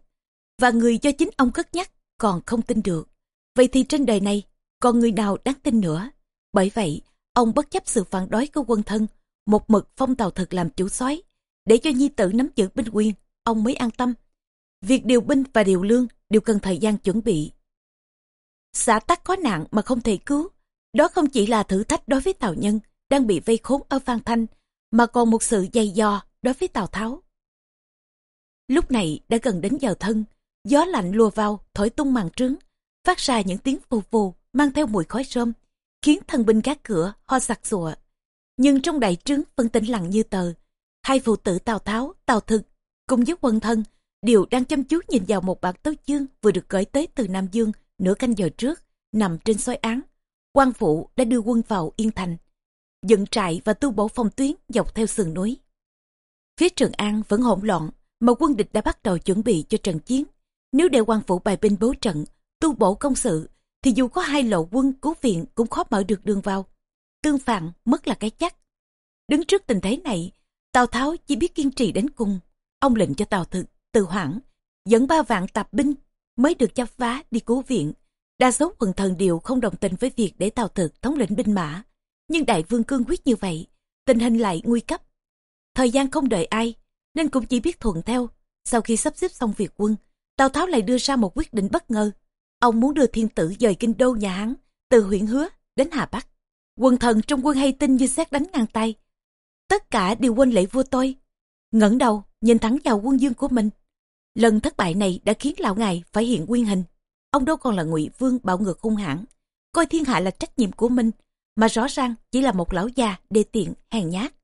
và người do chính ông cất nhắc còn không tin được. Vậy thì trên đời này, còn người nào đáng tin nữa? Bởi vậy, ông bất chấp sự phản đối của quân thân, một mực phong Tào thực làm chủ soái để cho nhi tử nắm giữ binh quyền, ông mới an tâm. Việc điều binh và điều lương đều cần thời gian chuẩn bị. Xã tắc có nạn mà không thể cứu, đó không chỉ là thử thách đối với Tào Nhân đang bị vây khốn ở Phan Thanh, mà còn một sự dày dò đối với Tào Tháo. Lúc này đã gần đến giờ thân, gió lạnh lùa vào thổi tung màn trứng, phát ra những tiếng phù phù mang theo mùi khói rơm, khiến thần binh gác cửa ho sặc sụa. Nhưng trong đại trướng vẫn tĩnh lặng như tờ, hai phụ tử Tào Tháo, Tào Thực cùng với quân thân đều đang chăm chú nhìn vào một bản tấu chương vừa được gửi tới từ Nam Dương nửa canh giờ trước, nằm trên soi án. quan phụ đã đưa quân vào Yên Thành, dựng trại và tu bổ phong tuyến dọc theo sườn núi. Phía Trường An vẫn hỗn loạn, mà quân địch đã bắt đầu chuẩn bị cho trận chiến. Nếu để quan phủ bài binh bố trận, tu bổ công sự, thì dù có hai lộ quân cứu viện cũng khó mở được đường vào. Tương phản mất là cái chắc. Đứng trước tình thế này, Tào Tháo chỉ biết kiên trì đến cùng. Ông lệnh cho Tào Thực, Từ Hoảng, dẫn ba vạn tạp binh mới được chấp vá đi cứu viện. Đa số quần thần đều không đồng tình với việc để Tào Thực thống lĩnh binh mã. Nhưng đại vương cương quyết như vậy, tình hình lại nguy cấp. Thời gian không đợi ai, nên cũng chỉ biết thuận theo. Sau khi sắp xếp xong việc quân, Tào Tháo lại đưa ra một quyết định bất ngờ. Ông muốn đưa thiên tử dời kinh đô nhà hắn từ huyện Hứa đến Hà Bắc. Quần thần trong quân hay tin như xét đánh ngang tay. Tất cả đều quên lễ vua tôi. ngẩng đầu, nhìn thẳng vào quân dương của mình. Lần thất bại này đã khiến lão ngài phải hiện nguyên hình. Ông đâu còn là ngụy vương bạo ngược hung hãn, coi thiên hạ là trách nhiệm của mình, mà rõ ràng chỉ là một lão già đê tiện, hèn nhát.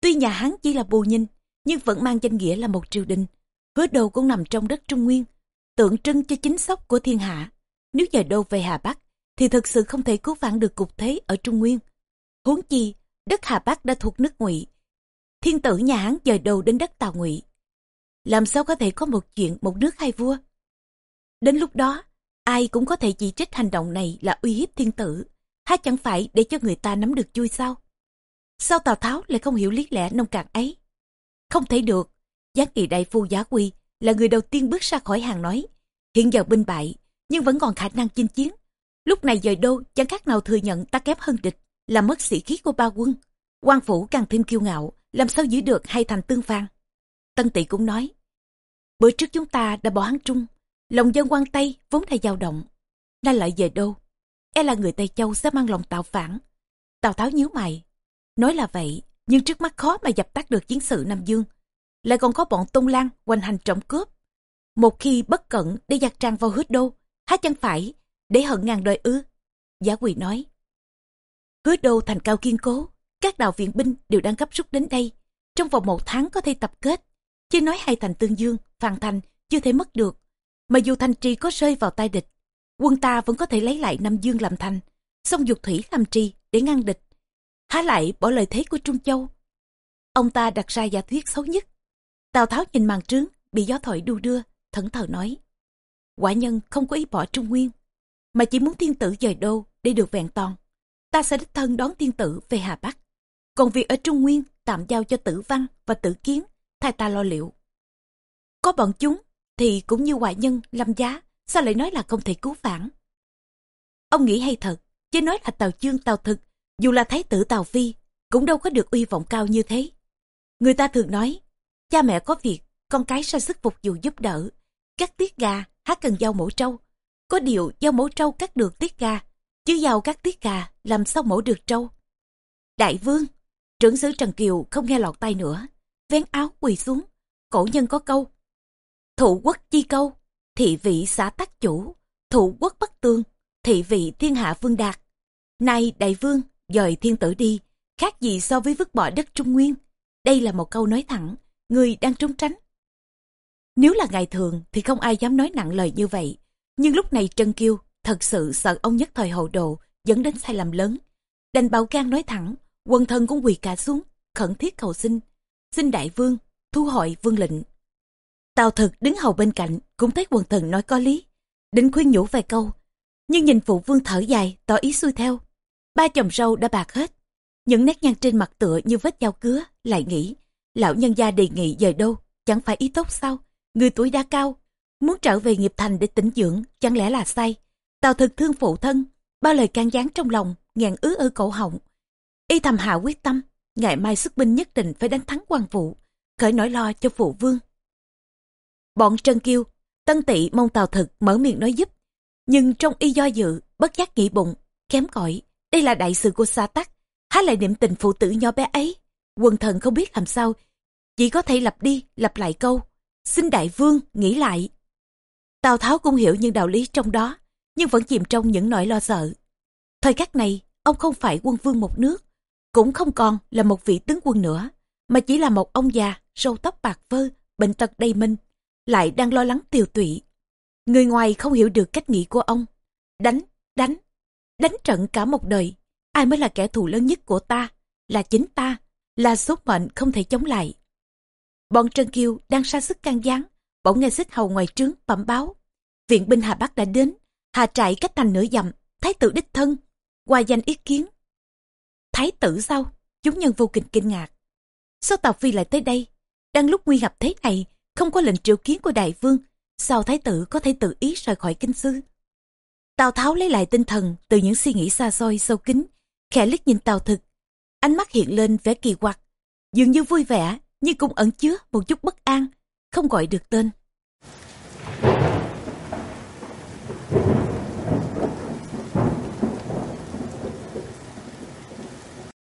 Tuy nhà hắn chỉ là bù nhìn, nhưng vẫn mang danh nghĩa là một triều đình. Hứa đầu cũng nằm trong đất Trung Nguyên, tượng trưng cho chính sóc của thiên hạ. Nếu giờ đâu về Hà Bắc, thì thực sự không thể cứu vãn được cục thế ở Trung Nguyên. Huống chi, đất Hà Bắc đã thuộc nước ngụy. Thiên tử nhà Hán dời đầu đến đất Tào ngụy. Làm sao có thể có một chuyện một nước hai vua? Đến lúc đó, ai cũng có thể chỉ trích hành động này là uy hiếp thiên tử, hay chẳng phải để cho người ta nắm được chui sao? Sao Tào Tháo lại không hiểu lý lẽ nông cạn ấy? Không thấy được. Gián kỳ đại phu giá quy là người đầu tiên bước ra khỏi hàng nói. Hiện giờ binh bại, nhưng vẫn còn khả năng chinh chiến. Lúc này dời đô chẳng khác nào thừa nhận ta kém hơn địch, là mất sĩ khí của ba quân. quan phủ càng thêm kiêu ngạo, làm sao giữ được hay thành tương phan. Tân tỵ cũng nói, bữa trước chúng ta đã bỏ hắn trung, lòng dân quan Tây vốn đã dao động. Nay lại về đô, e là người Tây Châu sẽ mang lòng tạo phản. Tào Tháo nhíu mày, nói là vậy, nhưng trước mắt khó mà dập tắt được chiến sự Nam Dương. Lại còn có bọn Tôn Lan hoành hành trộm cướp. Một khi bất cẩn để giặc trang vào hứa đô, há chẳng phải để hận ngàn đời ư. Giả quỳ nói. Hứa đô thành cao kiên cố, các đạo viện binh đều đang gấp rút đến đây. Trong vòng một tháng có thể tập kết. Chứ nói hai thành tương dương, phàn thành chưa thể mất được. Mà dù thành trì có rơi vào tay địch, quân ta vẫn có thể lấy lại Nam Dương làm thành, sông dục thủy làm trì để ngăn địch. Há lại bỏ lời thế của Trung Châu. Ông ta đặt ra giả thuyết xấu nhất. Tào Tháo nhìn màn trướng, bị gió thổi đu đưa, thẫn thờ nói. Quả nhân không có ý bỏ Trung Nguyên, mà chỉ muốn thiên tử dời đô để được vẹn toàn. Ta sẽ đích thân đón thiên tử về Hà Bắc. Còn việc ở Trung Nguyên tạm giao cho tử văn và tử kiến, thay ta lo liệu. Có bọn chúng thì cũng như quả nhân lâm giá, sao lại nói là không thể cứu vãn. Ông nghĩ hay thật, chứ nói là tàu chương tàu thực, dù là thái tử tàu phi, cũng đâu có được uy vọng cao như thế. Người ta thường nói, cha mẹ có việc, con cái ra sức phục vụ giúp đỡ. Cắt tiết gà, hát cần dao mổ trâu. Có điều dao mổ trâu cắt được tiết gà, chứ dao cắt tiết gà làm sao mổ được trâu. Đại vương, trưởng sứ Trần Kiều không nghe lọt tay nữa, vén áo quỳ xuống. Cổ nhân có câu, thụ quốc chi câu, thị vị xã tác chủ, thụ quốc bất tương, thị vị thiên hạ vương đạt. Nay đại vương, dời thiên tử đi, khác gì so với vứt bỏ đất Trung Nguyên. Đây là một câu nói thẳng, người đang trốn tránh. Nếu là ngày thường thì không ai dám nói nặng lời như vậy. Nhưng lúc này Trân Kiêu thật sự sợ ông nhất thời hồ đồ dẫn đến sai lầm lớn. Đành bảo gan nói thẳng, quân thân cũng quỳ cả xuống, khẩn thiết cầu xin. Xin đại vương, thu hội vương lệnh. Tào thực đứng hầu bên cạnh cũng thấy quần thần nói có lý. Định khuyên nhủ vài câu. Nhưng nhìn phụ vương thở dài, tỏ ý xuôi theo. Ba chồng râu đã bạc hết. Những nét nhăn trên mặt tựa như vết dao cứa, lại nghĩ. Lão nhân gia đề nghị dời đâu, chẳng phải ý tốt sao? Người tuổi đã cao, muốn trở về nghiệp thành để tĩnh dưỡng, chẳng lẽ là sai? Tào thực thương phụ thân, bao lời can gián trong lòng, ngàn ứ ư cổ họng. Y thầm hạ quyết tâm, ngày mai xuất binh nhất định phải đánh thắng quan vụ, khởi nỗi lo cho phụ vương. Bọn Trân Kiêu, Tân Tị mong Tào Thực mở miệng nói giúp. Nhưng trong y do dự, bất giác nghĩ bụng, kém cỏi đây là đại sự của Sa Tắc, há lại niệm tình phụ tử nhỏ bé ấy. Quần thần không biết làm sao, chỉ có thể lặp đi, lặp lại câu, xin đại vương nghĩ lại. Tào Tháo cũng hiểu những đạo lý trong đó, nhưng vẫn chìm trong những nỗi lo sợ. Thời khắc này, ông không phải quân vương một nước, cũng không còn là một vị tướng quân nữa, mà chỉ là một ông già, râu tóc bạc phơ, bệnh tật đầy mình lại đang lo lắng tiều tụy. Người ngoài không hiểu được cách nghĩ của ông. Đánh, đánh, đánh trận cả một đời. Ai mới là kẻ thù lớn nhất của ta? Là chính ta, là số mệnh không thể chống lại. Bọn Trân Kiêu đang ra sức can gián, bỗng nghe xích hầu ngoài trướng bẩm báo. Viện binh Hà Bắc đã đến, Hà trại cách thành nửa dặm, thái tử đích thân, qua danh ý kiến. Thái tử sao? Chúng nhân vô kình kinh ngạc. Sao Tào Phi lại tới đây? Đang lúc nguy gặp thế này, không có lệnh triệu kiến của đại vương, sao thái tử có thể tự ý rời khỏi kinh sư? Tào Tháo lấy lại tinh thần từ những suy nghĩ xa xôi sâu kín, khẽ liếc nhìn Tào Thực. Ánh mắt hiện lên vẻ kỳ quặc, dường như vui vẻ nhưng cũng ẩn chứa một chút bất an, không gọi được tên.